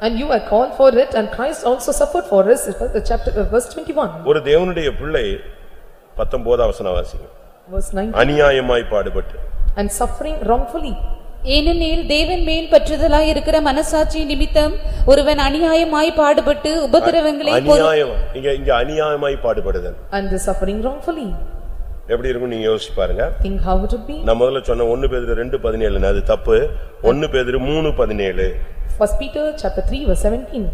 And you are called for it and Christ also suffered for us, uh, chapter, uh, verse twenty-one, ஒரு தேவனுடைய பிள்ளை பத்தொன்பதாம் வசனம் வாசிங்க verse nineteen, அநியாயமாய் பாடுபட்டு and suffering wrongfully. ஏனெனில் தேவன் மேல் பற்றுதலாய் இருக்கிற மனசாட்சி நிமித்தம் ஒருவன் அநியாயமாய் பாடுபட்டு உபத்திரவங்களை அநியாயம் இங்க இங்க அநியாயமாய் பாடுபடுதல் And the suffering wrongfully. எப்படி இருக்கும் நீங்க யோசிச்சு பாருங்க Think how it would be. நான் முதல்ல சொன்ன ஒன்னு பேதிரு ரெண்டு பதினேழுன்னு அது தப்பு ஒன்னு பேதிரு மூணு பதினேழு First Peter, chapter three, verse seventeen.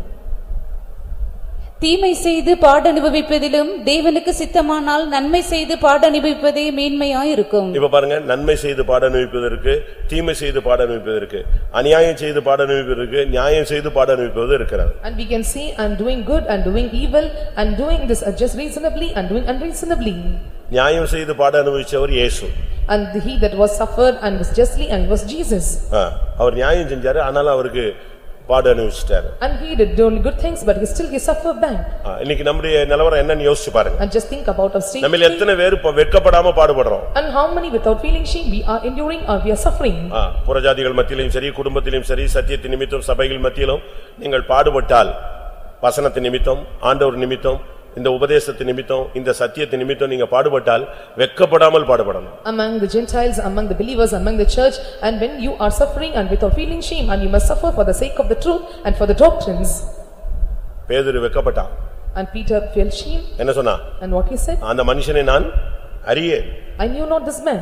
தீமை செய்து பாடனுபவிப்பதிலும் தேவனுக்கு சித்தமானால் நன்மை செய்து பாடனுபவிப்பதே மேன்மையாயிருக்கும் இப்ப பாருங்க நன்மை செய்து பாட அனுபவிப்பதற்கு தீமை செய்து பாட அனுபவிப்பதற்கு அநியாயம் செய்து பாட அனுபவிப்பதற்கு நியாயம் செய்து பாட அனுபவிப்பது இருக்கிறது And we can see and doing good and doing evil and doing this just reasonably and doing unreasonably. நியாயம் செய்து பாட அனுபவிச்சவர் இயேசு And he that was suffered and was justly and was Jesus. ஆ, அவர் நியாயம் செஞ்சாரு ஆனாலும் அவருக்கு பாட அனுபவிச்சிட்டாரு And he did only good things but he still he suffered back. ஆ, இன்னைக்கு நம்முடைய நிலவரம் என்னன்னு யோசிச்சு பாருங்க And just think about our state. நம்ம எத்தனை பேர் வெட்கப்படாம பாடுபடுறோம் And how many without feeling shame we are enduring or we are suffering. புறஜாதிகள் மத்தியிலும் சரி குடும்பத்திலும் சரி சத்தியத்தின் நிமித்தம் சபைகள் மத்தியிலும் நீங்கள் பாடுபட்டால் வசனத்தின் நிமித்தம் ஆண்டவர் நிமித்தம் இந்த உபதேசத்தின் நிமித்தம் இந்த சத்தியத்தின் நிமித்தம் நீங்க பாடுபட்டால் வெட்கப்படாமல் பாடுபடணும் Among the Gentiles, among the believers, among the church and when you are suffering and without feeling shame and you must suffer for the sake of the truth and for the doctrines. பேதுரு வெட்கப்பட்டான் And Peter felt shame என்ன சொன்னா and what he said, அந்த மனுஷனை நான் அறியேன் I knew not this man.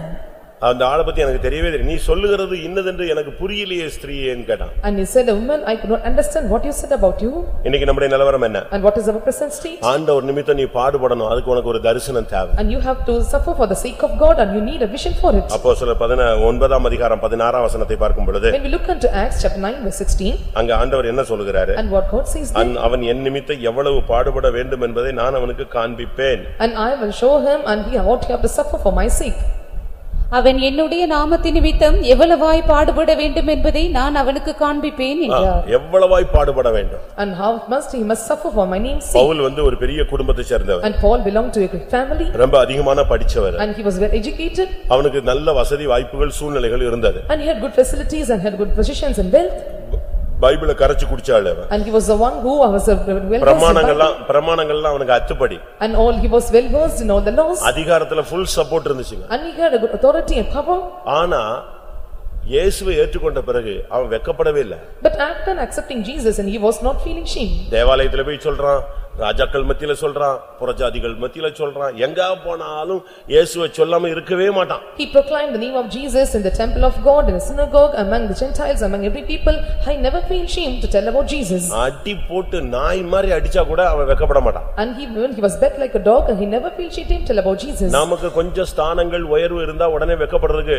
அந்த ஆளை பத்தி எனக்கு தெரியவே தெரியும் நீ சொல்லுகிறது இன்னதென்று எனக்கு புரியலையே ஸ்திரீயேன்னு கேட்டான் And he said, woman, I could not understand what you said about you இன்னைக்கு நம்முடைய நிலவரம் என்ன and what is our present state. ஆண்டவர் நிமித்தம் நீ பாடுபடணும் அதுக்கு உனக்கு ஒரு தரிசனம் தேவை And you have to suffer for the sake of God and you need a vision for it. அப்போ சில பதின ஒன்பதாம் அதிகாரம் பதினாறாம் வசனத்தை பார்க்கும் பொழுது When we look into Acts chapter 9 verse 16 அங்க ஆண்டவர் என்ன சொல்லுகிறாரு and what God says there. அவன் என் நிமித்தம் எவ்வளவு பாடுபட வேண்டும் என்பதை நான் அவனுக்கு காண்பிப்பேன் And I will show him and he what he have to suffer for my sake. அவன் என்னுடைய நாமத்தின் நிமித்தம் எவ்வளவாய் பாடுபட வேண்டும் என்பதை நான் அவனுக்கு காண்பிப்பேன் என்றார் எவ்வளவாய் பாடுபட வேண்டும் And how must he must suffer for my name's sake. Pavul வந்து ஒரு பெரிய குடும்பத்தை சேர்ந்தவர் And Paul belonged to a great family ரொம்ப அதிகமான படிச்சவர் and he was well educated அவனுக்கு நல்ல வசதி வாய்ப்புகள் சூழ்நிலைகள் இருந்தது and he had good facilities and had good positions and wealth. பைபிளை கரைச்சு குடிச்சாள் அவன் And he was the one who was a well versed. பிரமாணங்கள்லாம் பிரமாணங்கள்லாம் அவனுக்கு அத்துப்படி And all, he was well versed in all the laws அதிகாரத்துல full support இருந்துச்சுங்க and he had a good authority and power. ஆனா இயேசுவை ஏற்றுக்கொண்ட பிறகு அவன் வெக்கப்படவே இல்லை But after accepting Jesus and he was not feeling shame. தேவாலயத்துல போய் சொல்றான் ராஜாக்கள் மத்தியில சொல்றான் புறஜாதிகள் மத்தியில சொல்றான் எங்க போனாலும் இயேசுவை சொல்லாம இருக்கவே மாட்டான் He proclaimed the name of Jesus in the temple of God, in the synagogue, among the Gentiles, among every people. I never feel shame to tell about Jesus. அடி போட்டு நாய் மாதிரி அடிச்சா கூட அவன் வெக்கப்பட மாட்டான் And he, when he was bet like a dog, and he never feel shame to tell about Jesus. நமக்கு கொஞ்சம் ஸ்தானங்கள் உயர்வு இருந்தா உடனே வெக்கப்படுறதுக்கு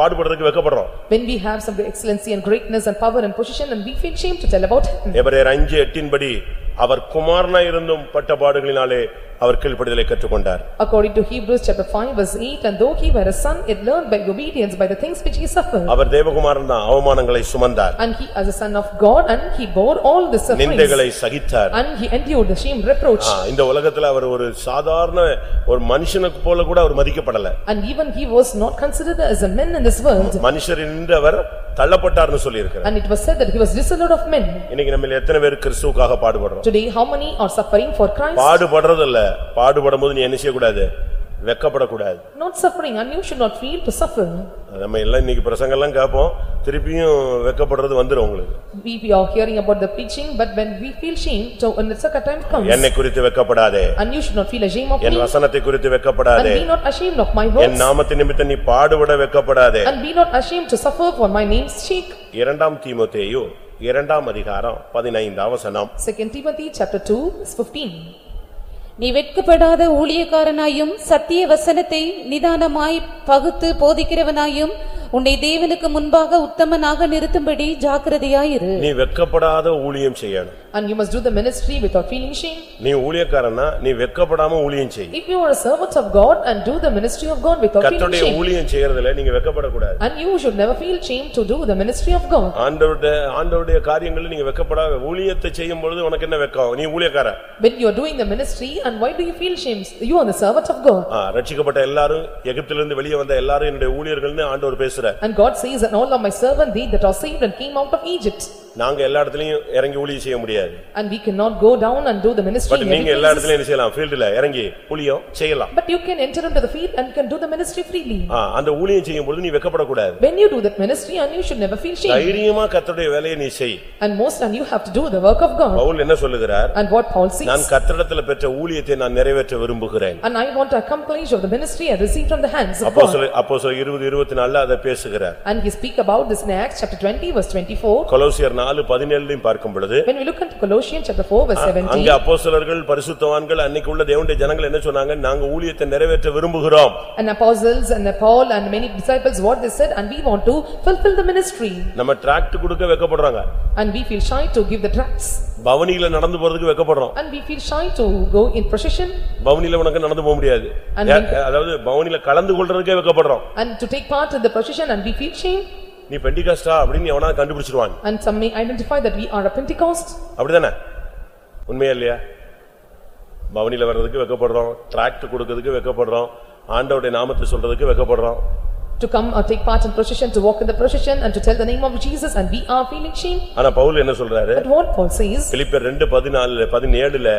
பாடுபடுறதுக்கு வெக்கப்படுறோம் When we have some excellency and greatness and power and position, and we feel shame to tell about him. எபிரேயர் அஞ்சு எட்டின்படி அவர் குமாரனா இருந்தும் பட்ட பாடுகளினாலே அவர் கீழ்ப்படிதலை கற்றுக்கொண்டார் According to Hebrews chapter five verse eight, and though he were a son, yet learned by obedience by the things which he suffered. அவர் தேவகுமாரன் தான் அவமானங்களை சுமந்தார் And he as a son of God, and he bore all the sufferings. நிந்தைகளை சகித்தார் And he endured the shame reproach. இந்த உலகத்துல அவர் ஒரு சாதாரண ஒரு மனுஷனுக்கு போல கூட அவர் மதிக்கப்படல And even he was not considered as a man in this world. மனுஷரின் நின்று அவர் தள்ளப்பட்டார்னு சொல்லியிருக்கிறார் And it was said that he was disallowed of men. இன்னைக்கு நம்ம எத்தனை பேர் கிறிஸ்துவுக்காக பாடுபடுறோம் Today, how many are suffering for Christ? பாடுபடுறது இல்ல பாடுபடும் போது நீ என்ன செய்யக்கூடாது வெக்கப்படக்கூடாது Not suffering, and you should not feel to suffer. நம்ம எல்லாம் இன்னைக்கு பிரசங்கெல்லாம் கேட்போம் திருப்பியும் வெக்கப்படுறது வந்துரும் உங்களுக்கு We we are hearing about the preaching, but when we feel shame, so when the second time comes, என்னை குறித்து வெக்கப்படாதே and you should not feel ashamed of என் வசனத்தை குறித்து and வெக்கப்படாதே be not ashamed of my N words, நாமத்தின் நிமித்தம் நீ பாடுபட வெக்கப்படாதே and be not ashamed to suffer for my name's sake. இரண்டாம் தீமோத்தேயு இரண்டாம் அதிகாரம் பதினைந்தாம் வசனம் Second Timothy, chapter two, verse fifteen. நீ வெட்கப்படாத ஊழியக்காரனாயும் சத்திய வசனத்தை நிதானமாய் பகுத்து போதிக்கிறவனாயும் உன்னை தேவனுக்கு முன்பாக உத்தமனாக நிறுத்தும்படி ஜாக்கிரதையாயிரு நீ வெக்கப்படாத ஊழியம் செய்யணும் And you must do the ministry without feeling shame. நீ ஊழியக்காரன்னா நீ வெக்கப்படாம ஊழியம் செய் If you are a servant of God and do the ministry of God without feeling கர்த்தருடைய shame. ஊழியம் செய்யறதுல நீங்க வெக்கப்படக்கூடாது And you should never feel shame to do the ministry of God. ஆண்டவருடைய ஆண்டவருடைய காரியங்களை நீங்க வெக்கப்படாத ஊழியத்தை செய்யும் பொழுது உனக்கு என்ன வெக்கம் நீ ஊழியக்கார When you are doing the ministry and why do you feel shame? You are the servant of God. ஆ, ரட்சிக்கப்பட்ட எல்லாரும் எகிப்திலிருந்து வெளியே வந்த எல்லாரும் என்னுடைய ஊழியர்கள்னு ஆண்டவர் பேசுறார் And God says, "And all of my servants, they that are saved and came out of Egypt." நாங்க எல்லா இடத்துலயும் இறங்கி ஊழியம் செய்ய முடியாது And we cannot go down and do the ministry but in நீங்க every எல்லா places. இடத்துலயும் என்ன செய்யலாம் ஃபீல்டுல இறங்கி ஊழியம் செய்யலாம் But you can enter into the field and can do the ministry freely. ஆ, அந்த ஊழியம் செய்யும் பொழுது நீ வெக்கப்படக்கூடாது When you do that ministry and you should never feel shame. தைரியமா கர்த்தருடைய வேலையை நீ செய் And most and you have to do the work of God. Pavul என்ன சொல்லுகிறார் And what Paul நான் says, கர்த்தரிடத்துல பெற்ற ஊழியத்தை நான் நிறைவேற்ற விரும்புகிறேன் "And I want to accomplish of the ministry I received from the hands of அப்போ God." சொல்ல அப்போ சொல்ல இருபது இருபத்தி நாலுல அதை பேசுகிறார் And he speak about this in Acts chapter twenty verse twenty-four. கொலோசியர் நாலு பதினேழுலையும் பார்க்கும் பொழுது When we look into Colossians chapter four verse அங்க seventeen, அப்போஸ்தலர்கள் பரிசுத்தவான்கள் அன்னைக்கு உள்ள தேவனுடைய ஜனங்கள் என்ன சொன்னாங்க நாங்க ஊழியத்தை நிறைவேற்ற விரும்புகிறோம் and apostles and Paul and many disciples, what they said, "And we want to fulfill the ministry." நம்ம டிராக்ட் கொடுக்க வெக்கப்படுறாங்க And we feel shy to give the tracts. பவனியில நடந்து போறதுக்கு வெக்கப்படுறோம் And we feel shy to go in procession பவனியில உனக்கு நடந்து போக முடியாது And ஏ- அதாவது பவனியில கலந்து கொள்றதுக்கே வெக்கப்படுறோம் and to take part in the procession and we feel shame. நீ பெண்டிகாஸ்டா அப்படின்னு எவனா கண்டுபிடிச்சிருவான் And some may identify that we are a Pentecost. அப்படிதானே? உண்மையா இல்லையா? பவனியில வர்றதுக்கு வெக்கப்படுறோம் டிராக்ட் கொடுக்கறதுக்கு வெக்கப்படுறோம் ஆண்டவருடைய நாமத்தை சொல்றதுக்கு வெக்கப்படுறோம். To come or take part in procession, to walk in the procession and to tell the name of Jesus and we are feeling shame. ஆனா பவுல் என்ன சொல்றாரு But what Paul says, பிலிப்பர் ரெண்டு பதினாலுல பதினேழுல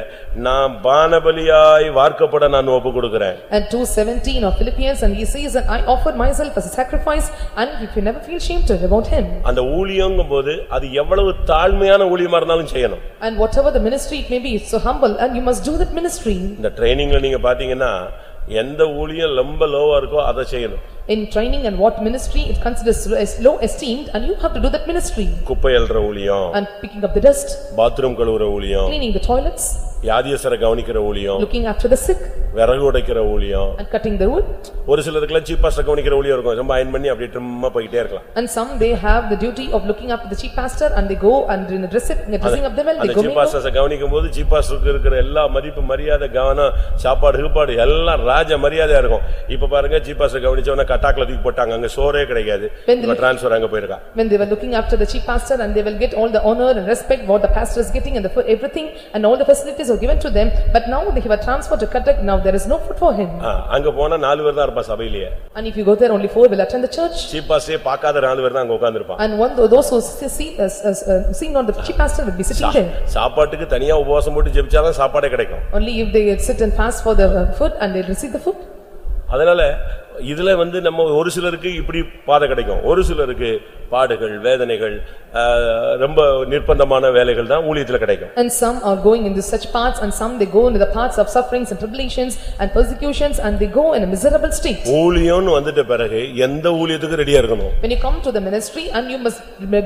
நான் பானபலியாய் வார்க்கப்பட நான் ஒப்பு கொடுக்கிறேன் and two seventeen of Philippians and he says that I offered myself as a sacrifice and if you never feel shame to about him. அந்த ஊழியங்கும் போது அது எவ்வளவு தாழ்மையான ஊழியமா இருந்தாலும் செய்யணும் And whatever the ministry it may be, it's so humble and you must do that ministry. இந்த ட்ரைனிங்ல நீங்க பாத்தீங்கன்னா எந்த ஊழியம் ரொம்ப லோவா இருக்கோ அதை செய்யணும் In training and what ministry it considers as low esteemed and you have to do that ministry. குப்பை அள்ளுற ஊழியம் And picking up the dust, bathroom கழுவுற ஊழியம் cleaning the toilets, வியாதியசரை கவனிக்கிற ஊழியம் looking after the sick விறகு உடைக்கிற ஊழியம் and cutting the wood. ஒரு சிலருக்குலாம் சீப்பாஸ்ட கவனிக்கிற ஊழியம் இருக்கும் ரொம்ப அயன் பண்ணி அப்படியே ட்ரிம்மா போயிட்டே இருக்கலாம் And some they have the duty of looking after the chief pastor and they go and in the dress it, dressing up them well, they go. Chief. பாஸ்டர்ஸ கவனிக்கும் போது சீப் பாஸ்டருக்கு இருக்கிற எல்லா மதிப்பு மரியாதை கவனம் சாப்பாடு கீப்பாடு எல்லாம் ராஜ மரியாதையா இருக்கும் இப்ப பாருங்க சீப் பாஸ்டர் கவனிச்சவன கட்டாக்குல தூக்கி போட்டாங்க அங்க சோறே கிடைக்காது இப்ப டிரான்ஸ்பர் அங்க போயிருக்கா When they were looking after the chief pastor and they will get all the honor and respect what the pastor is getting and the everything and all the facilities are given to them. But now they have a transfer to Cuttack, now there is no food for him. ஆ, அங்க போனா நாலு பேர் தான் இருப்பா சபையிலேயே And if you go there, only four will attend the church. Chief paste பார்க்காத நாலு பேர் தான் அங்க உட்கார்ந்திருப்பான் And one, those who see, see, uh, uh, seen on the chief pastor will be sitting there. சாப்பாட்டுக்கு தனியா உபவாசம் போட்டு ஜெபிச்சாதான் சாப்பாடே கிடைக்கும் Only if they sit and fast for the uh, food and they receive the food. அதனால இதுல வந்து நம்ம ஒரு சிலருக்கு இப்படி பாதை கிடைக்கும் ஒரு சிலருக்கு பாடுகள் வேதனைகள் ஆ, ரொம்ப நிர்பந்தமான வேலைகள் தான் ஊழியத்துல கிடைக்கும் And some are going into such paths and some they go into the paths of sufferings and tribulations and persecutions and they go in a miserable state. ஊழியம்னு வந்துட்ட பிறகு எந்த ஊழியத்துக்கு ரெடியா இருக்கணும் When you come to the ministry and you must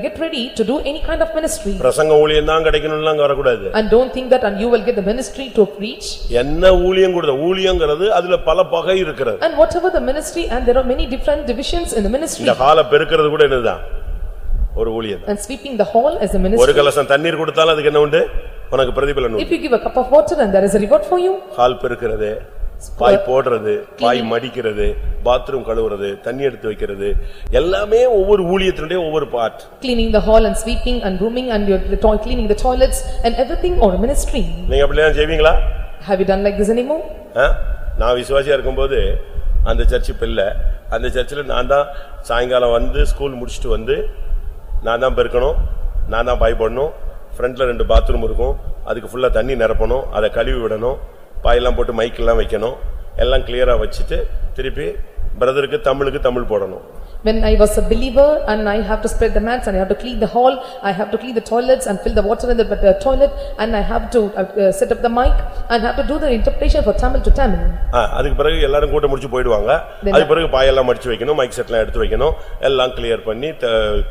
get ready to do any kind of ministry. பிரசங்க ஊழியம் தான் கிடைக்கணும்லாம் அங்க வரக்கூடாது And don't think that and you will get the ministry to preach. என்ன ஊழியம் கொடுத்த ஊழியங்கிறது அதுல பல பகை இருக்கிறது And whatever the ministry and there are many different divisions in the ministry. இந்த காலை பெருக்கிறது கூட என்னதுதான் ஒரு ஊழியம் And sweeping the hall as a ஒரு ministry. கலசம் தண்ணீர் கொடுத்தாலும் அதுக்கு என்ன உண்டு உனக்கு பிரதிபலன் If உண்டு you give a cup of water and there is a reward for you. கால் பெருக்கிறது பாய் போடுறது பாய் மடிக்கிறது பாத்ரூம் கழுவுறது தண்ணி எடுத்து வைக்கிறது எல்லாமே ஒவ்வொரு ஊழியத்தினுடைய ஒவ்வொரு part Cleaning the hall and sweeping and grooming and you're the toi- cleaning the toilets and everything or a ministry. நீங்க அப்படிலாம் செய்வீங்களா Have you done like this anymore? நான் விசுவாசியா இருக்கும்போது அந்த சர்ச்சி இப்போ இல்லை. அந்த சர்ச்சில் நான் தான் சாயங்காலம் வந்து ஸ்கூல் முடிச்சுட்டு வந்து நான் தான் பெருக்கணும். நான் தான் பாய் போடணும். ரெண்டு பாத்ரூம் இருக்கும். அதுக்கு ஃபுல்லாக தண்ணி நிரப்பணும். அதை கழுவி விடணும். பாயெல்லாம் போட்டு மைக்கெல்லாம் வைக்கணும். எல்லாம் கிளியராக வச்சுட்டு திருப்பி பிரதருக்கு தமிழுக்கு தமிழ் போடணும். When I was a believer and I have to spread the mats and I have to clean the hall, I have to clean the toilets and fill the water in the uh, toilet and I have to uh, uh, set up the mic and have to do the interpretation for Tamil to Tamil. ஆ, அதுக்கு பிறகு எல்லாரும் கூட்டம் முடிச்சு போயிடுவாங்க அதுக்கு பிறகு பாயெல்லாம் மடிச்சு வைக்கணும் மைக் செட்லாம் எடுத்து வைக்கணும் எல்லாம் கிளியர் பண்ணி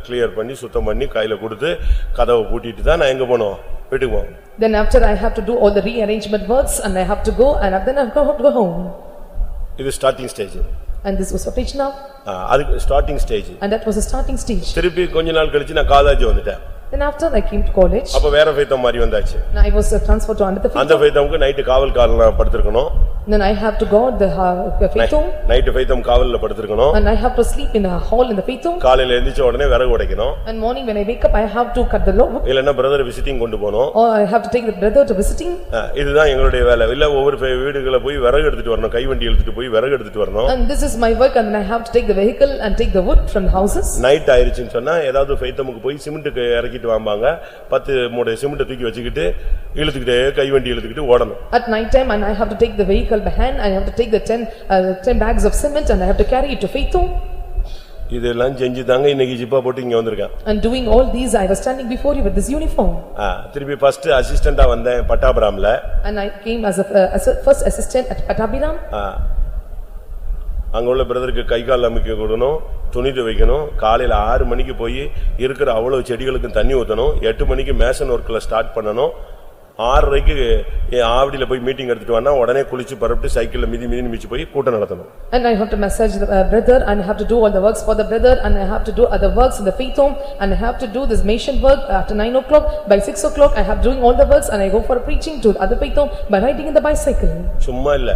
கிளியர் பண்ணி சுத்தம் பண்ணி கையில கொடுத்து கதவை பூட்டிட்டு தான் நான் எங்க போனோம் வீட்டுக்கு போவோம் Then after I have to do all the rearrangement works and I have to go and then I have to go home. இது starting stage And this was for now அதுக்கு starting stage and that was a starting stage. திருப்பி கொஞ்ச நாள் கழிச்சு நான் college வந்துட்டேன் Then after I came to college, அப்ப வேற ஃபைத்தம் மாதிரி வந்தாச்சு and I was uh, transferred to another அந்த faith. ஃபைத்தமுக்கு நைட்டு காவல் காலம் படுத்திருக்கணும் Then I have to guard the uh, faith home night ஃபைத்தம் காவல்ல படுத்திருக்கணும் and I have to sleep in a hall in the faith home. காலையில எந்திரிச்ச உடனே விறகு உடைக்கணும் And morning when I wake up, I have to cut the log இல்லன்னா brother visiting கொண்டு போகணும் or I have to take the brother to visiting. இதுதான் எங்களுடைய வேலை இல்ல ஒவ்வொரு வீடுகளை போய் விறகு எடுத்துட்டு வரணும் கைவண்டி எடுத்துட்டு போய் விறகு எடுத்துட்டு வரணும் And this is my work and then I have to take the vehicle and take the wood from the houses. Night ஆயிருச்சுன்னு சொன்னா ஏதாவது ஃபைத்தமுக்கு போய் சிமெண்ட்டுக்கு இறக்கிட்டு வாம்பாங்க பத்து மூடை சிமெண்ட்டை தூக்கி வச்சுக்கிட்டு இழுத்துக்கிட்டே கைவண்டி இழுத்துக்கிட்டு ஓடணும் At night time and I have to take the vehicle by hand, I have to take the ten, uh, ten bags of cement and I have to carry it to faith home. இதெல்லாம் செஞ்சு தாங்க இன்னைக்கு ஜிப்பா போட்டு இங்க வந்திருக்கேன் And doing all these, I was standing before you with this uniform. ஆ, திருப்பி first அசிஸ்டண்டா வந்தேன் பட்டாபுராம்ல And I came as a, uh, as a first assistant at Patabiram. ஆ. அங்க உள்ள பிரதருக்கு கை கால் அமைக்க கொடுக்கணும் துணி துவைக்கணும் காலையில ஆறு மணிக்கு போய் இருக்கிற அவ்வளவு செடிகளுக்கு தண்ணி ஊத்தணும் எட்டு மணிக்கு மேசன் ஒர்க்ல ஸ்டார்ட் பண்ணணும் ஆறரைக்கு ஆவடியில போய் மீட்டிங் எடுத்துட்டு வந்தா உடனே குளிச்சு பரப்பிட்டு சைக்கிள்ல மிதி மிதி மிதிச்சு போய் கூட்டம் நடத்தணும் And I have to massage the uh, brother and I have to do all the works for the brother and I have to do other works in the faith home and I have to do this mission work after nine o'clock. By six o'clock, I have doing all the works and I go for preaching to the other faith home by riding in the bicycle. சும்மா இல்ல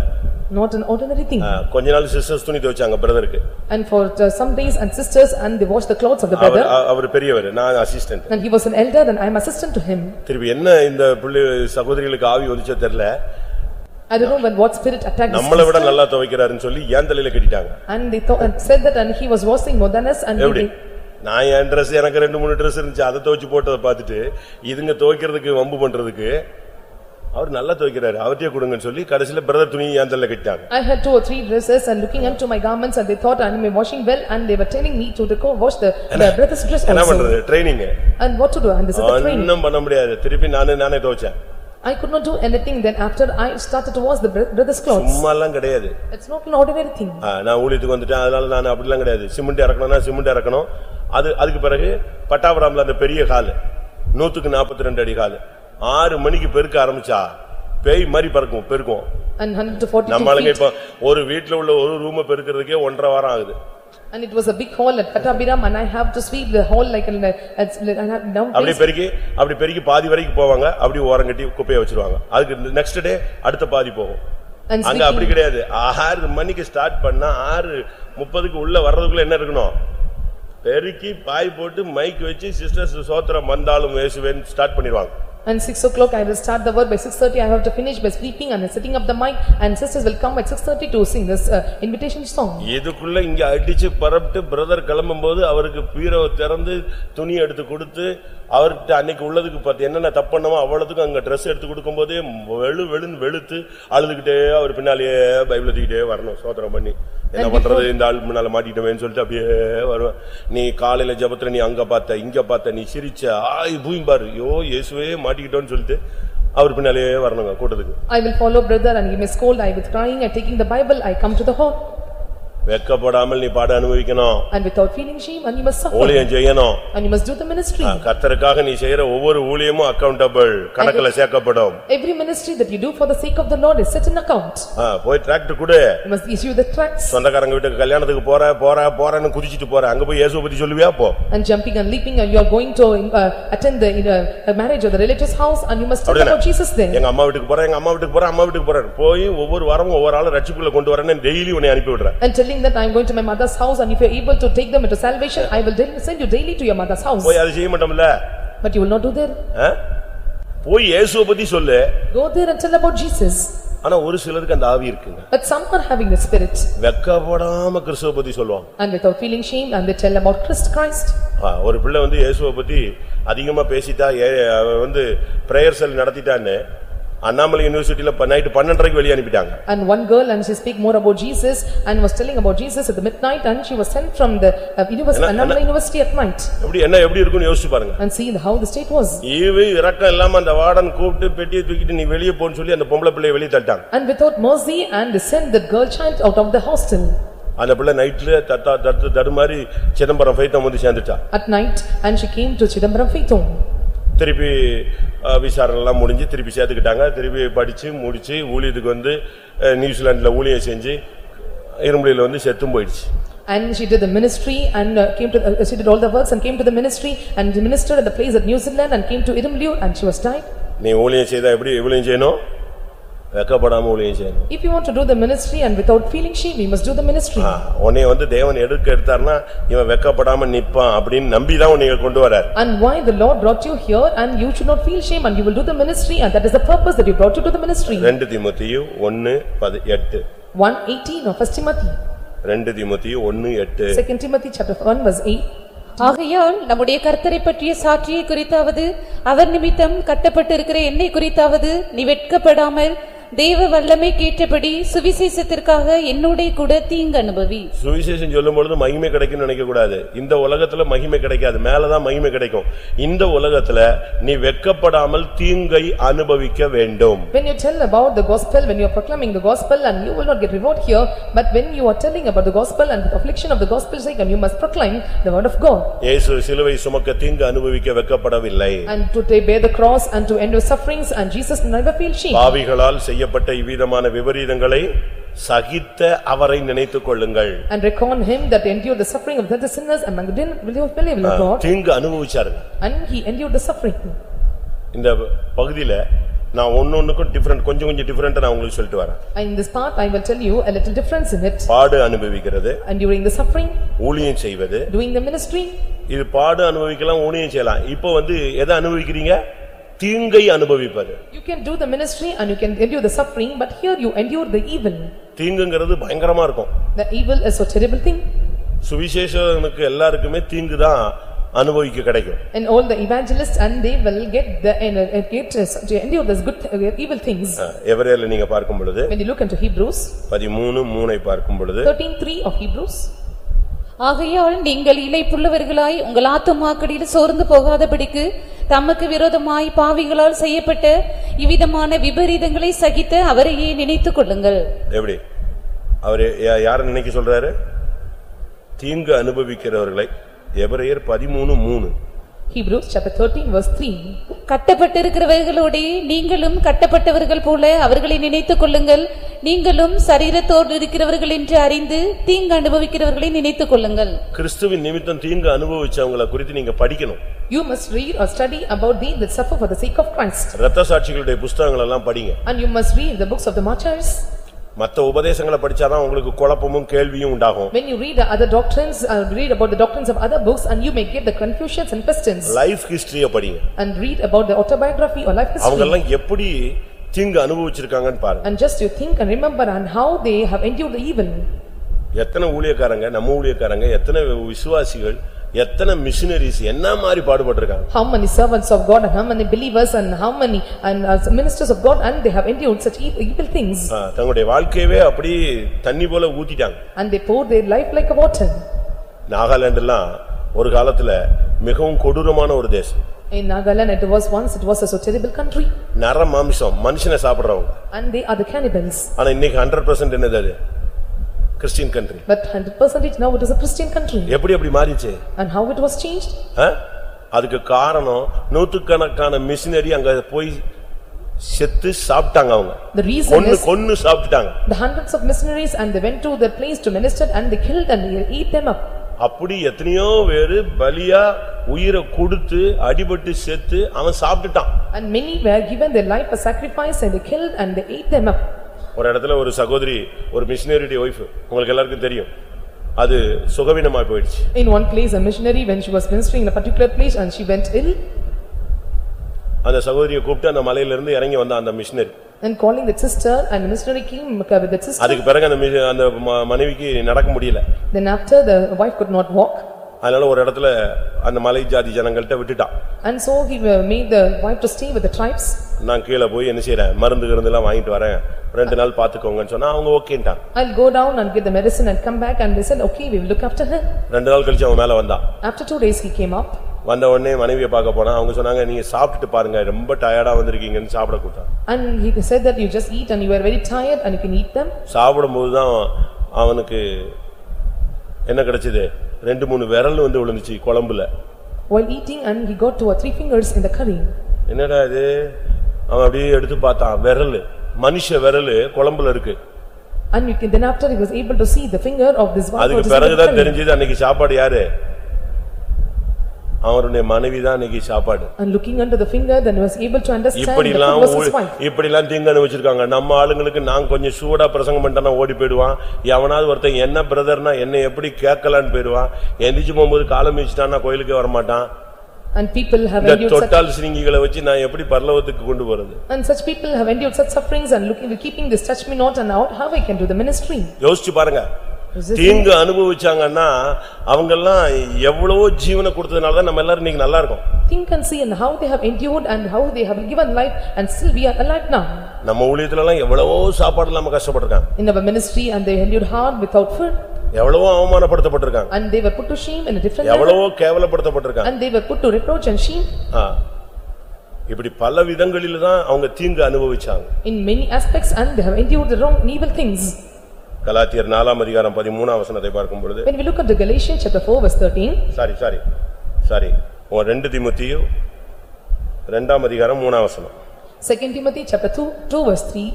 Not an ordinary thing. கொஞ்ச நாள் sisters துணி துவைச்சாங்க பிரதருக்கு And for uh, some days and sisters and they wash the clothes of the brother. அவர் பெரியவர் நான் assistant And he was an elder and I am assistant to him. திருப்பி என்ன இந்த பிள்ளை சகோதரிகளுக்கு ஆவி வந்துச்சோ தெரியல I don't know when what spirit attacked this நம்மளை விட. நல்லா துவைக்கிறாருன்னு சொல்லி ஏன் தலையில கட்டிட்டாங்க And they thought and said that and he was washing more than us and he- நான் என் Dress எனக்கு ரெண்டு மூணு Dress இருந்துச்சு அதை துவைச்சு போட்டதை பார்த்துட்டு இதுங்க துவைக்கிறதுக்கு வம்பு பண்றதுக்கு அவர் நல்லா துவைக்கிறாரு அவர்கிட்டயே கொடுங்கன்னு சொல்லி கடைசில பிரதர் துணி ஏன் தலையில கட்டிட்டாங்க I had two or three dresses and looking unto my garments and they thought I am washing well and they were telling me to to go wash the the brother's dress என்ன also. பண்றது training And what to do and this is the training. ஒன்னும் பண்ண முடியாது திருப்பி நானே நானே துவைச்சேன் I could not do anything then after I started to wash the bro- brother's clothes. சும்மா எல்லாம் கிடையாது It's not an ordinary thing. நான் ஊழியத்துக்கு வந்துட்டேன் அதனால நான் அப்படிலாம் கிடையாது சிமெண்ட் இறக்கணும்னா சிமெண்ட் இறக்கணும் அது அதுக்கு பிறகு பட்டாபுராம்ல அந்த பெரிய ஹால் நூத்துக்கு நாற்பத்தி ரெண்டு அடி ஹால் ஆறு மணிக்கு பெருக்க ஆரம்பிச்சா பேய் மாதிரி பறக்கும் பெருக்கும். And feet. இப்ப ஒரு வீட்ல உள்ள ஒரு ரூம பெருக்கிறதுக்கே ஒன்றரை வாரம் ஆகுது. And it was a big hall at Patabiram and I have to sweep the hall like it's I have down அப்படி place. பெருக்கி அப்படி பெருக்கி பாதி வரைக்கும் போவாங்க அப்படி ஓரம் கட்டி குப்பையை வச்சிருவாங்க. அதுக்கு நெக்ஸ்ட் டே அடுத்த பாதி போகும். And அங்க அப்படி sweeping, கிடையாது. ஆறு மணிக்கு ஸ்டார்ட் பண்ணா ஆறு முப்பதுக்கு உள்ள வர்றதுக்குள்ள என்ன இருக்கணும்? பெருக்கி பாய் போட்டு மைக் வச்சு சிஸ்டர்ஸ் சோத்திரம் வந்தாலும் வேசுவேன்னு ஸ்டார்ட் பண்ணிடுவாங்க. And 6 o'clock I will start the work, by six thirty I have to finish by sweeping and setting up the mic and sisters will come at six thirty to sing this uh, invitation song. இதுக்குள்ள இங்க அடிச்சு பரப்பிட்டு brother கிளம்பும்போது அவருக்கு பீரவை திறந்து துணி எடுத்து கொடுத்து அவர்கிட்ட அன்னைக்கு உள்ளதுக்கு பார்த்து என்னென்ன தப்பண்ணமோ அவ்வளவுக்கும் அங்க Dress எடுத்து கொடுக்கும்போதே வெளு வெளுன்னு வெளுத்து அழுதுகிட்டே அவர் பின்னாலேயே பைபிள் தூக்கிட்டே வரணும் சோதனம் பண்ணி. என்ன பண்றது? இந்த ஆள் முன்னால மாட்டிட்டோமேன்னு சொல்லிட்டு அப்படியே வருவேன் நீ காலையில ஜெபத்துல நீ அங்க பார்த்த இங்க பார்த்த நீ சிரிச்ச ஆய் பூயும் பாரு. ஐயோ இயேசுவே மாட்டிக்கிட்டோன்னு சொல்லிட்டு அவர் பின்னாலேயே வரணுங்க கூட்டத்துக்கு. I will follow brother and he may scold, I with crying and taking the Bible, I come to the hall. வெக்கப்படாமல் நீ பாட அனுபவிக்கணும் And without feeling shame and you must suffer. ஊழியம் செய்யணும் And you must do the ministry. கர்த்தருக்காக நீ செய்யற ஒவ்வொரு ஊழியமும் accountable கணக்குல சேர்க்கப்படும் Every ministry that you do for the sake of the Lord is set in account. போய் டிராக்டர் கொடு You must issue the tracts சொந்தக்காரங்க வீட்டுக்கு கல்யாணத்துக்கு போற போற போறன்னு குதிச்சிட்டு போற அங்க போய் இயேசுவை பத்தி சொல்லுவியா போ and jumping and leaping and you are going to uh, attend the uh, a marriage or the relative's house and you must அப்படிதானே? about Jesus there. எங்க அம்மா வீட்டுக்கு போறேன் எங்க அம்மா வீட்டுக்கு போறேன் அம்மா வீட்டுக்கு போறேன் போய் ஒவ்வொரு வாரமும் ஒவ்வொரு ஆளு ரட்சிப்புல கொண்டு வரேன்னு டெய்லி உன்னை அனுப்பி விடுறேன் And telling that I am going to my mother's house and if you are able to take them into salvation, I will daily send you daily to your mother's house. போய் அது செய்ய மாட்டோம்ல But you will not do there. ஆ? போய் இயேசுவை பத்தி சொல்லு Go there and tell about Jesus. ஆனா ஒரு சிலருக்கு அந்த ஆவி இருக்குங்க But some are having the spirit வெக்கப்படாம கிறிஸ்துவ பத்தி சொல்லுவாங்க and without feeling shame and they tell about Christ Christ. ஆ, ஒரு பிள்ளை வந்து இயேசுவை பத்தி அதிகமா பேசிட்டா ஏ- அவன் வந்து பிரேயர் செல் நடத்திட்டான்னு அண்ணாமலை யூனிவர்சிட்டியில நைட்டு பன்னெண்டரைக்கு வெளியே அனுப்பிட்டாங்க And one girl and she speak more about Jesus and was telling about Jesus at the midnight and she was sent from the uh, university, Annamala University at night. எப்படி என்ன எப்படி இருக்கும்னு யோசிச்சு பாருங்க And see how the state was. ஈவு இரக்கம் இல்லாம அந்த வார்டன் கூப்பிட்டு பெட்டியை தூக்கிட்டு நீ வெளியே போன்னு சொல்லி அந்த பொம்பளை பிள்ளைய வெளியே தள்ளிட்டாங்க And without mercy and they sent the girl child out of the hostel அந்த பிள்ளை நைட்ல தத்தா தத்து தடுமாறி சிதம்பரம் ஃபைத்தம் வந்து சேர்ந்துட்டா at night and she came to Chidambaram Faith Home. திருப்பி அஹ், விசாரணை எல்லாம் முடிஞ்சு திருப்பி சேர்த்துக்கிட்டாங்க திருப்பி படிச்சு முடிச்சு ஊழியத்துக்கு வந்து அஹ், நியூசிலாந்துல ஊழியம் செஞ்சு இரும்புலியில வந்து செத்தும் போயிடுச்சு And she did the ministry and uh, came to, uh, she did all the works and came to the ministry and ministered at the place at New Zealand and came to Irumliu and she was died. நீ ஊழியம் செய்தா எப்படி ஊழியம் செய்யணும் வெக்கப்படாம ஊழியம் செய்யணும் If you want to do the ministry and without feeling shame, you must do the ministry. ஆ, உன்னைய வந்து தேவன் எடுக்க எடுத்தாருன்னா இவன் வெக்கப்படாம நிப்பான் அப்படின்னு நம்பிதான் உன்னை கொண்டு வரார் And why the Lord brought you here and you should not feel shame and you will do the ministry and that is the purpose that you brought you to the ministry. ரெண்டு திமுத்தியு ஒன்னு பது எட்டு One eighteen of First Timothy, ரெண்டு திமுத்தியு ஒன்னு எட்டு Second Timothy chapter one verse eight. ஆகையால் நம்முடைய கர்த்தரை பற்றிய சாட்சியை குறித்தாவது அவர் நிமித்தம் கட்டப்பட்டிருக்கிற என்னை குறித்தாவது நீ வெட்கப்படாமல் தேவ வல்லமை கேட்டபடி சுவிசேஷத்திற்காக என்னோட கூட தீங்கு அனுபவி சுவிசேஷம் சொல்லும் பொழுது மகிமை கிடைக்கும்னு நினைக்க கூடாது இந்த உலகத்துல மகிமை கிடைக்காது மேலதான் மகிமை கிடைக்கும் இந்த உலகத்துல நீ வெக்கப்படாமல் தீங்கை அனுபவிக்க வேண்டும் When you tell about the gospel, when you are proclaiming the gospel and you will not get reward here, but when you are telling about the gospel and the affliction of the gospel sake and you must proclaim the word of God. இயேசு சிலுவை சுமக்க தீங்கு அனுபவிக்க வெக்கப்படவில்லை And to take- bear the cross and to endure sufferings and Jesus never feel shame. பாவிகளால் செய்யப்பட்ட இவ்விதமான விபரீதங்களை சகித்த அவரை நினைத்துக் கொள்ளுங்கள் And reckon him that endured the suffering of the sinners among them will you believe in God. தீங்கு அனுபவிச்சாருங்க And he endured the suffering. இந்த பகுதியில நான் ஒன்னொன்னுக்கும் different கொஞ்சம் கொஞ்சம் டிஃபரெண்டா நான் உங்களுக்கு சொல்லிட்டு வரேன் And in this part, I will tell you a little difference in it. பாடு அனுபவிக்கிறது And during the suffering, ஊழியம் செய்வது doing the ministry, இது பாடு அனுபவிக்கலாம் ஊழியம் செய்யலாம் இப்போ வந்து எதை அனுபவிக்கிறீங்க தீங்கை அனுபவிப்பது you can do the ministry and you can endure the suffering, but here you endure the evil. தீங்குங்கிறது பயங்கரமா இருக்கும் The evil is a terrible thing. சுவிசேஷனுக்கு எல்லாருக்குமே தீங்கு தான் அனுபவிக்க கிடைக்கும் And all the evangelists and they will get the, and, uh, get uh, to endure this good, uh, evil things. எவரேல நீங்க பார்க்கும் பொழுது When you look into Hebrews, பதிமூணு மூனை பார்க்கும் பொழுது thirteen three of Hebrews. ஆகையால் நீங்கள் இளைப்புள்ளவர்களாய் உங்கள் ஆத்துமாக்கடியில் சோர்ந்து போகாதபடிக்கு தமக்கு விரோதமாய் பாவிகளால் செய்யப்பட்ட இவ்விதமான விபரீதங்களை சகித்த அவரையே நினைத்துக் கொள்ளுங்கள். எப்படி? அவர் யா- யார நினைக்க சொல்றாரு? தீங்கு அனுபவிக்கிறவர்களை. எவரையர் பதிமூணு மூணு. Hebrews chapter thirteen verse three. கட்டப்பட்டிருக்கிறவர்களோடே நீங்களும் கட்டப்பட்டவர்கள் போல அவர்களை நினைத்துக் கொள்ளுங்கள் நீங்களும் சரீரத்தோடு இருக்கிறவர்கள் என்று அறிந்து தீங்கு அனுபவிக்கிறவர்களை நினைத்துக் கொள்ளுங்கள் கிறிஸ்துவின் நிமித்தம் தீங்கு அனுபவிச்சவங்களை குறித்து நீங்க படிக்கணும் You must read or study about thee that suffer for the sake of Christ. இரத்த சாட்சிகளுடைய புஸ்தகங்கள் எல்லாம் படிங்க And you must read the books of the martyrs. மத்த உபதேசங்களை படிச்சாதான் உங்களுக்கு குழப்பமும் கேள்வியும் உண்டாகும் When you read the other doctrines, uh, read about the doctrines of other books and you may get the confusions and questions. Life ஹிஸ்டரிய படிங்க And read about the autobiography or life அவங்க history. எல்லாம் எப்படி தீங்கு அனுபவிச்சிருக்காங்கன்னு பாருங்க And just you think and remember and how they have endured the evil. எத்தனை ஊழியக்காரங்க நம்ம ஊழியக்காரங்க எத்தனை விசுவாசிகள் எத்தனை மிஷினரிஸ் என்ன மாதிரி பாடுபட்டிருக்காங்க How many servants of God and how many believers and how many and uh, ministers of God and they have endured such e- evil things. தங்களுடைய வாழ்க்கையவே அப்படி தண்ணி போல ஊத்திட்டாங்க And they pour their life like a water. நாகாலாந்துலாம் ஒரு காலத்துல மிகவும் கொடூரமான ஒரு தேசம் In Nagaland, it was once, it was a so terrible country நர மாமிசம் மனுஷனை சாப்பிடுறவங்க and they are the cannibals. ஆனா இன்னைக்கு ஹண்ட்ரட் பர்சன்ட் என்னது அது Christian country But hundred percentage now it is a Christian country. எப்படி அப்படி மாறிச்சு And how it was changed? அதுக்கு காரணம் நூத்துக்கணக்கான மிஷினரி அங்க போய் செத்து சாப்பிட்டாங்க அவங்க The reason கொன்னு கொன்னு சாப்பிட்டுட்டாங்க the hundreds of missionaries and they went to the place to minister and they killed and they ate them up. அப்படி எத்தனையோ பேரு பலியா உயிரை கொடுத்து அடிபட்டு செத்து அவன் சாப்பிட்டுட்டான் And many were given their life as sacrifice and they killed and they ate them up. ஒரு இடத்துல ஒரு சகோதரி ஒரு மிஷினரியுடைய ஒய்ஃப் உங்களுக்கு எல்லாருக்கும் தெரியும் அது சுகவீனமா போயிடுச்சு In one place, a missionary, when she was ministering in a particular place and she went ill அந்த சகோதரியை கூப்பிட்டு அந்த மலையில இருந்து இறங்கி வந்த அந்த missionary and calling that sister and the missionary came with that sister. அதுக்கு பிறகு அந்த மிஷ- அந்த ம- மனைவிக்கு நடக்க முடியல Then after the wife could not walk அதனால ஒரு இடத்துல அந்த மலை ஜாதி ஜனங்கள்ட்ட விட்டுட்டான். And so he uh, made the wife to stay with the tribes. நான் கீழே போய் என்ன செய்யறேன் மருந்து கிருந்தெல்லாம் வாங்கிட்டு வரேன். ரெண்டு நாள் பாத்துக்கோங்கன்னு சொன்னா அவங்க ஓகேன்ட்டான். I'll go down and get the medicine and come back and they said, okay, we will look after her. ரெண்டு நாள் கழிச்சு அவன் மேல வந்தான். After two days, he came up. வந்த உடனே மனைவியை பார்க்க போனா அவங்க சொன்னாங்க நீங்க சாப்பிட்டுட்டு பாருங்க ரொம்ப டயர்டா வந்திருக்கீங்கன்னு சாப்பிட கூட்டான் and he said that you just eat and you are very tired and you can eat them. சாப்பிடும்போதுதான் அவனுக்கு என்ன கிடைச்சது? ரெண்டு மூணு விரல் வந்து விழுந்துச்சு குழம்புல While eating and he got two or three fingers in the curry. என்னடா இது அவன் அப்படியே எடுத்து பார்த்தான் விரல் மனுஷ விரல் குழம்புல இருக்கு And you can, then after he was able to see the finger of this one. அதுக்கு பிறகுதான் தெரிஞ்சது அன்னைக்கு சாப்பாடு யாரு அவருடைய மனைவிதான் அன்னைக்கு சாப்பாடு. And looking under the finger, then he was able to understand இப்படி எல்லாம். இப்படி எல்லாம் தீங்கு அனுபவிச்சிருக்காங்க நம்ம ஆளுங்களுக்கு நான் கொஞ்சம் சூடா பிரசங்கம் பண்ணிட்டேன்னா ஓடி போயிடுவான். எவனாவது ஒருத்தன் என்ன பிரதர்னா என்ன எப்படி கேட்கலான்னு போயிடுவான். எந்திரிச்சு போகும்போது காலம் வீச்சுட்டான்னா கோயிலுக்கே வரமாட்டான். And people have endured தொட்டால் சிரிங்கிகளை வச்சு நான் எப்படி பரலோகத்துக்கு கொண்டு போறது? And such people have endured such sufferings and looking, keeping this touch me not and out, how I can do the ministry? யோசிச்சு பாருங்க. தீங்கு அனுபவிச்சாங்கன்னா அவங்கெல்லாம் எவ்வளவோ ஜீவனை கொடுத்ததுனாலதான் நம்ம எல்லாரும் இன்னைக்கு நல்லா இருக்கோம் Think and see and how they have endured and how they have given life and still we are alive now. நம்ம ஊழியத்துல எல்லாம் எவ்வளவோ சாப்பாடு இல்லாம கஷ்டப்பட்டிருக்காங்க In our ministry and they endured hard without food எவ்வளவோ அவமானப்படுத்தப்பட்டிருக்காங்க and they were put to shame in a different எவ்வளவோ கேவலப்படுத்தப்பட்டிருக்காங்க and they were put to reproach and shame. இப்படி பல விதங்களில தான் அவங்க தீங்கு அனுபவிச்சாங்க in many aspects and they have endured the wrong evil things. கலாத்தியர் நாலாம் அதிகாரம் பதிமூணாம் வசனத்தை பார்க்கும் பொழுது When we look at the Galatians chapter 4 verse 13, sorry sorry sorry. உன் ரெண்டு திமுத்தியும் ரெண்டாம் அதிகாரம் மூணாம் வசனம். 2 Timothy chapter 2 2 verse 3,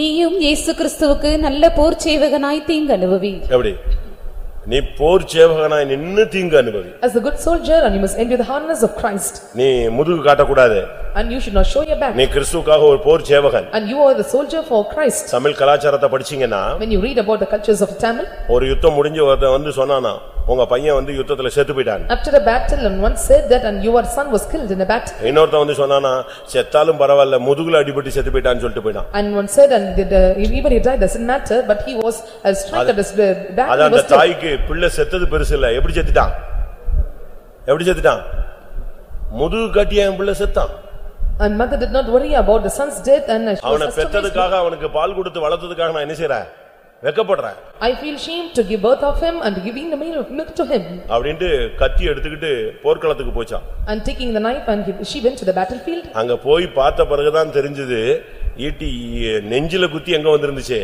நீயும் இயேசு கிறிஸ்துவுக்கு நல்ல போர் சேவகனாய் தீங்கு அனுபவி எப்படி? நீ போர் சேவகனாய் நின்னு தீங்கு அனுபவி as a good soldier and you must endure the harness of Christ நீ முதுகு காட்டக்கூடாது and you should not show your back நீ கிறிஸ்துவுக்காக ஒரு போர் சேவகன் and you are the soldier for Christ. Tamil கலாச்சாரத்தை படிச்சீங்கன்னா When you read about the cultures of Tamil, ஒரு யுத்தம் முடிஞ்சு வந்து சொன்னானா உங்க பையன் வந்து யுத்தத்துல செத்து போயிட்டான் after a battle and one said that and your son was killed in a battle இன்னொருத்தன் வந்து சொன்னானா செத்தாலும் பரவாயில்ல முதுகுல அடிபட்டு செத்து போயிட்டான்னு சொல்லிட்டு போயிட்டான் and one said and the- the- even he died doesn't matter but he was a strike at his back அது he அந்த was killed. தாய்க்கு பிள்ளை செத்தது பெருசு இல்ல எப்படி செத்துட்டான் எப்படி செத்துட்டான் முதுகு கட்டிய என் பிள்ளை செத்தான் And mother did not worry about the son's death and she was அவனை astonished. பெத்ததுக்காக அவனுக்கு பால் கொடுத்து வளர்த்ததுக்காக நான் என்ன செய்றேன் வெக்கப்படுறேன் I feel shame to give birth of him and giving the meal of milk to him அப்படின்ட்டு கத்தி எடுத்துக்கிட்டு போர்க்களத்துக்கு போச்சான் and taking the knife and he- she went to the battlefield அங்க போய் பார்த்த பிறகுதான் தெரிஞ்சது ஈட்டி நெஞ்சில குத்தி எங்க வந்திருந்துச்சு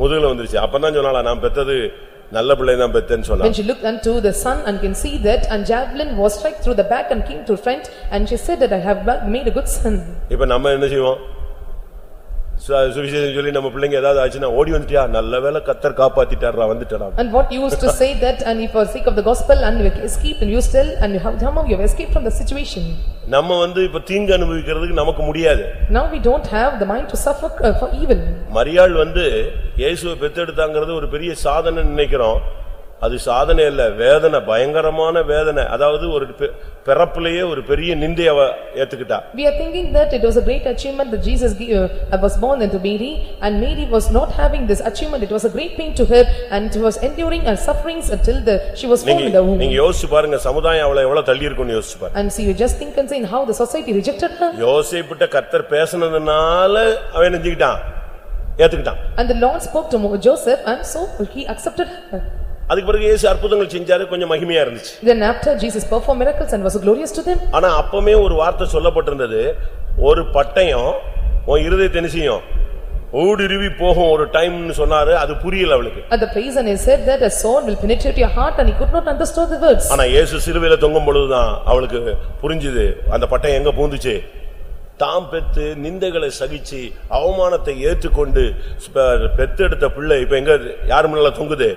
முதுகுல வந்துருச்சு அப்பதான் சொன்னாலா நான் பெத்தது நல்ல பிள்ளை தான் பெத்தேன்னு சொன்னா When she looked unto the son and can see that and javelin was struck through the back and came to front and she said that I have made a good son. இப்ப நம்ம என்ன செய்வோம் சுவிசேஷம் சொல்லி நம்ம பிள்ளைங்க ஏதாவது ஆச்சுன்னா ஓடி வந்துட்டியா நல்ல வேளை கத்தர் காப்பாத்திட்டாரா வந்துட்டாரா And what you used to say that and if for sake of the gospel and you escape and you still and you have somehow you have escaped from the situation. நம்ம வந்து இப்ப தீங்கு அனுபவிக்கிறதுக்கு நமக்கு முடியாது Now we don't have the mind to suffer uh, for evil. மரியாள் வந்து இயேசுவை பெத்தெடுத்தாங்கிறது ஒரு பெரிய சாதனை நினைக்கிறோம் அது சாதனை இல்ல வேதனை பயங்கரமான வேதனை அதாவது ஒரு பிறப்பிலேயே ஒரு பெரிய நிந்தைய அவ ஏத்துக்கிட்டா We are thinking that it was a great achievement that Jesus gi- uh, was born into Mary and Mary was not having this achievement. It was a great pain to her and she was enduring her sufferings until the, she was born நீங்க in the womb. நீங்க யோசிச்சு பாருங்க சமுதாயம் அவளை எவ்வளவு தள்ளி இருக்கும்னு யோசிச்சு பாருங்க And see, you just think and say how the society rejected her. யோசிப்பிட்ட கத்தர் பேசுனதுனால அவன் நெஞ்சுக்கிட்டான் ஏத்துக்கிட்டான் And the Lord spoke to Joseph and so he accepted her. அதுக்கு பிறகு இயேசு அற்புதங்கள் செஞ்சாரு கொஞ்சம் மகிமையா இருந்துச்சு Then after Jesus performed miracles and was glorious to them. ஆனா அப்பமே ஒரு வார்த்தை சொல்லப்பட்டிருந்தது ஒரு பட்டயம் உன் இருதயத்தை என்ன செய்யும் ஊடுருவி போகும் ஒரு டைம்னு சொன்னாரு அது புரியல அவளுக்கு At the place and he said that a sword will penetrate your heart and he could not understand the words. ஆனா இயேசு சிலுவையில தொங்கும் பொழுதுதான் அவளுக்கு புரிஞ்சுது அந்த பட்டயம் எங்க பூந்துச்சு தாம் பெத்து நிந்தைகளை சகிச்சு அவமானத்தை ஏற்றுக்கொண்டு பெத்தெடுத்த பிள்ளை இப்ப எங்க யார் முன்னால தொங்குது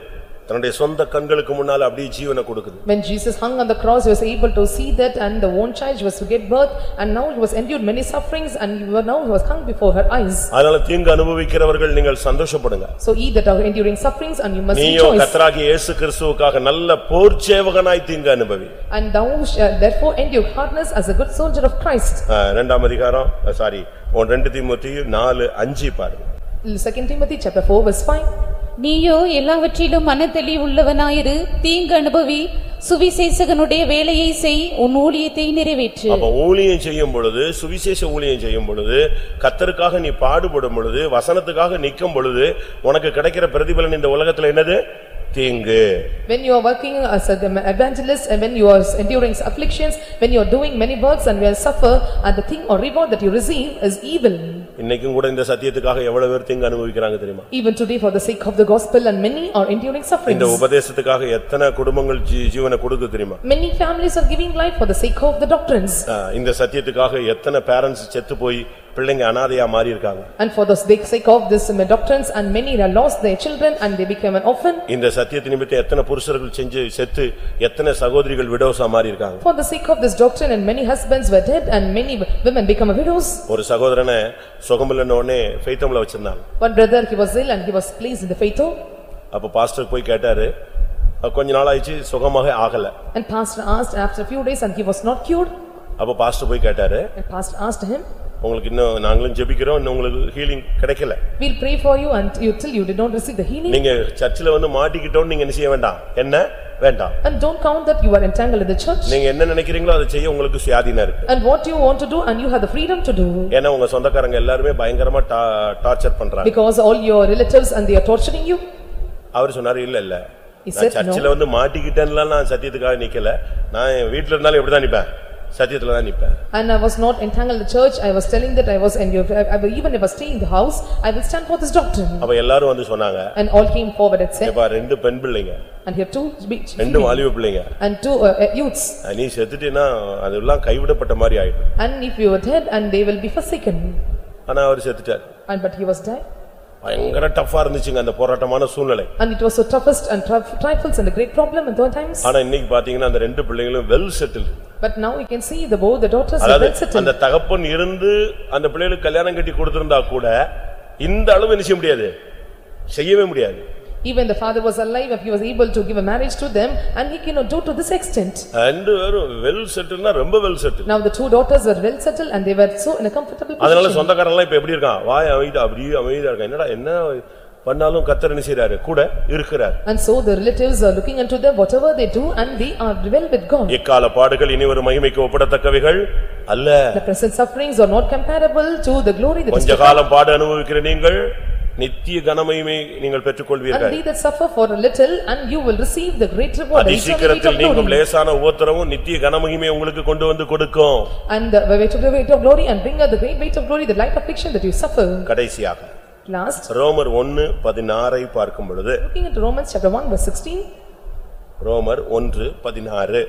தன்னுடைய சொந்த கண்களுக்கு முன்னால அப்படியே ஜீவனை கொடுக்குது When Jesus hung on the cross, he was able to see that and the own child was to get birth and now he was endured many sufferings and he was- now he was hung before her eyes. அதனால தீங்கு அனுபவிக்கிறவர்கள் நீங்கள் சந்தோஷப்படுங்க So ye that are enduring sufferings and you must நீயோ rejoice. கத்தராகிய இயேசு கிறிஸ்துவுக்காக நல்ல போர்ச்சேவகனாய் தீங்கு அனுபவி And thou shalt therefore endure hardness as a good soldier of Christ. ஆ, இரண்டாம் அதிகாரம் சாரி உன் ரெண்டு தீமோத்தி நாலு அஞ்சு பாருங்க Second Timothy chapter 4 verse 5. நீயோ எல்லாவற்றிலும் மனத்தெளிவுள்ளவனாயிரு தீங்கு அனுபவி சுவிசேஷகனுடைய வேலையை செய். உன் ஊழியத்தை நிறைவேற்று. அப்ப ஊழியம் செய்யும் பொழுது சுவிசேஷ ஊழியம் செய்யும் பொழுது கத்தருக்காக நீ பாடுபடும் பொழுது வசனத்துக்காக நிக்கும் பொழுது உனக்கு கிடைக்கிற பிரதிபலன் இந்த உலகத்துல என்னது? தீங்கு. When you are working as an evangelist and when you are enduring afflictions, when you are doing many works and will suffer and the thing or reward that you receive is evil. இன்னைக்கும் கூட இந்த சத்தியத்துக்காக எவ்வளவு பேர் தீங்கு அனுபவிக்கிறாங்க தெரியுமா Even today for the sake of the gospel and many are enduring sufferings. இந்த உபதேசத்துக்காக எத்தனை குடும்பங்கள் ஜீ- ஜீவனை கொடுக்கு தெரியுமா Many families are giving life for the sake of the doctrines. ஆ, இந்த சத்தியத்துக்காக எத்தனை பேரண்ட்ஸ் செத்து போய் பிள்ளைங்க அனாதையா மாறி இருக்காங்க And for the sake of this um, doctrines and many have lost their children and they became an orphan. இந்த சத்தியத்தை நிமித்தம் எத்தனை புருஷர்கள் செஞ்சு செத்து எத்தனை சகோதரிகள் விடோசா மாறி இருக்காங்க For the sake of this doctrine and many husbands were dead and many women become widows. ஒரு சகோதரனை சுகமில்லன்னு உடனே ஃபெய்த்தம்ல வச்சிருந்தாங்க One brother, he was ill and he was placed in the faith home. அப்ப பாஸ்டர் போய் கேட்டாரு கொஞ்ச நாள் ஆயிடுச்சு சுகமாக ஆகல And pastor asked after a few days and he was not cured. அப்ப பாஸ்டர் போய் கேட்டாரு And pastor asked him, உங்களுக்கு இன்னும் நாங்களும் ஜெபிக்கிறோம் இன்னும் உங்களுக்கு ஹீலிங் கிடைக்கல "We'll pray for you and you till you did not receive the healing." நீங்க சர்ச்சில் வந்து மாட்டிக்கிட்டோம்னு நீங்க என்ன செய்ய வேண்டாம் என்ன வேண்டாம் And don't count that you are entangled in the church. நீங்க என்ன நினைக்கிறீங்களோ அதை செய்ய உங்களுக்கு சுயாதீனம் இருக்கு And what you want to do and you have the freedom to do. ஏன்னா உங்க சொந்தக்காரங்க எல்லாருமே பயங்கரமா டார்ச்சர் பண்றாங்க Because all your relatives and they are torturing you. அவர் சொன்னாரு இல்ல இல்ல. சர்ச்சில் வந்து மாட்டிக்கிட்டேன்லாம் நான் சத்தியத்துக்காக நிக்கல நான் என் வீட்டுல இருந்தாலும் எப்படிதான் நிப்பேன் சத்தியத்துல தான் நிப்பேன் And I was not entangled in the church, I was telling that I was, and you- I will- even if I stay in the house, I will stand for this doctrine. அப்ப எல்லாரும் வந்து சொன்னாங்க And all came forward and said, "ஏப்பா, ரெண்டு பெண் பிள்ளைங்க and here two speech, ரெண்டு வாலிப பிள்ளைங்க and two uh, uh, youths. நீ செத்துட்டீன்னா அதெல்லாம் கைவிடப்பட்ட மாதிரி ஆயிடும் And if you are dead, and they will be forsaken. ஆனா அவர் செத்துட்டார் And but he was dead. பயங்கர டஃபா இருந்துச்சுங்க அந்த போராட்டமான சூழ்நிலை And it was the toughest and tri- trifles and a great problem in those times. ஆனா இன்னைக்கு பாத்தீங்கன்னா அந்த ரெண்டு பிள்ளைகளும் well settle But now we can see the both the daughters are well settled. அந்த தகப்பன் இருந்து அந்த பிள்ளைகளுக்கு கல்யாணம் கட்டி கொடுத்திருந்தா கூட இந்த அளவு என்ன செய்ய முடியாது செய்யவே முடியாது Even the father was alive, if he was able to give a marriage to them, and he cannot do to this extent. ரெண்டு பேரும் வெல் செட்டில்னா ரொம்ப well settle Now the two daughters were well settled and they were so in a comfortable அதனால position. சொந்தக்காரன் இப்ப எப்படி இருக்கான் வாய் அமைதி அப்படியே அமைதியா இருக்கான் என்னடா என்ன பண்ணாலும் கத்தர் என்ன செய்றாரு கூட இருக்கிறார் And so the relatives are looking unto them, whatever they do, and they are well with God. இக்கால பாடுகள் இனி ஒரு மகிமைக்கு ஒப்பிடத்தக்கவைகள் அல்ல The present sufferings are not comparable to the glory that is கொஞ்ச to come. காலம் பாடு அனுபவிக்கிற நீங்கள் நித்திய கனமகிமை நீங்கள் And பெற்றுக்கொள்வீர்கள் they that suffer for a little, and you will receive the great reward, the eternal of நீங்கும் glory. லேசான உபத்திரமும் நித்திய கனமகிமை உங்களுக்கு கொண்டு வந்து கொடுக்கும் And the weight of the weight of glory, and bring out the great weight of glory, the light affliction that you suffer. கடைசியாக Last, ரோமர் ஒன்னு பதினாறை பார்க்கும் பொழுது looking into Romans chapter one verse sixteen, ரோமர் ஒன்று பதினாறு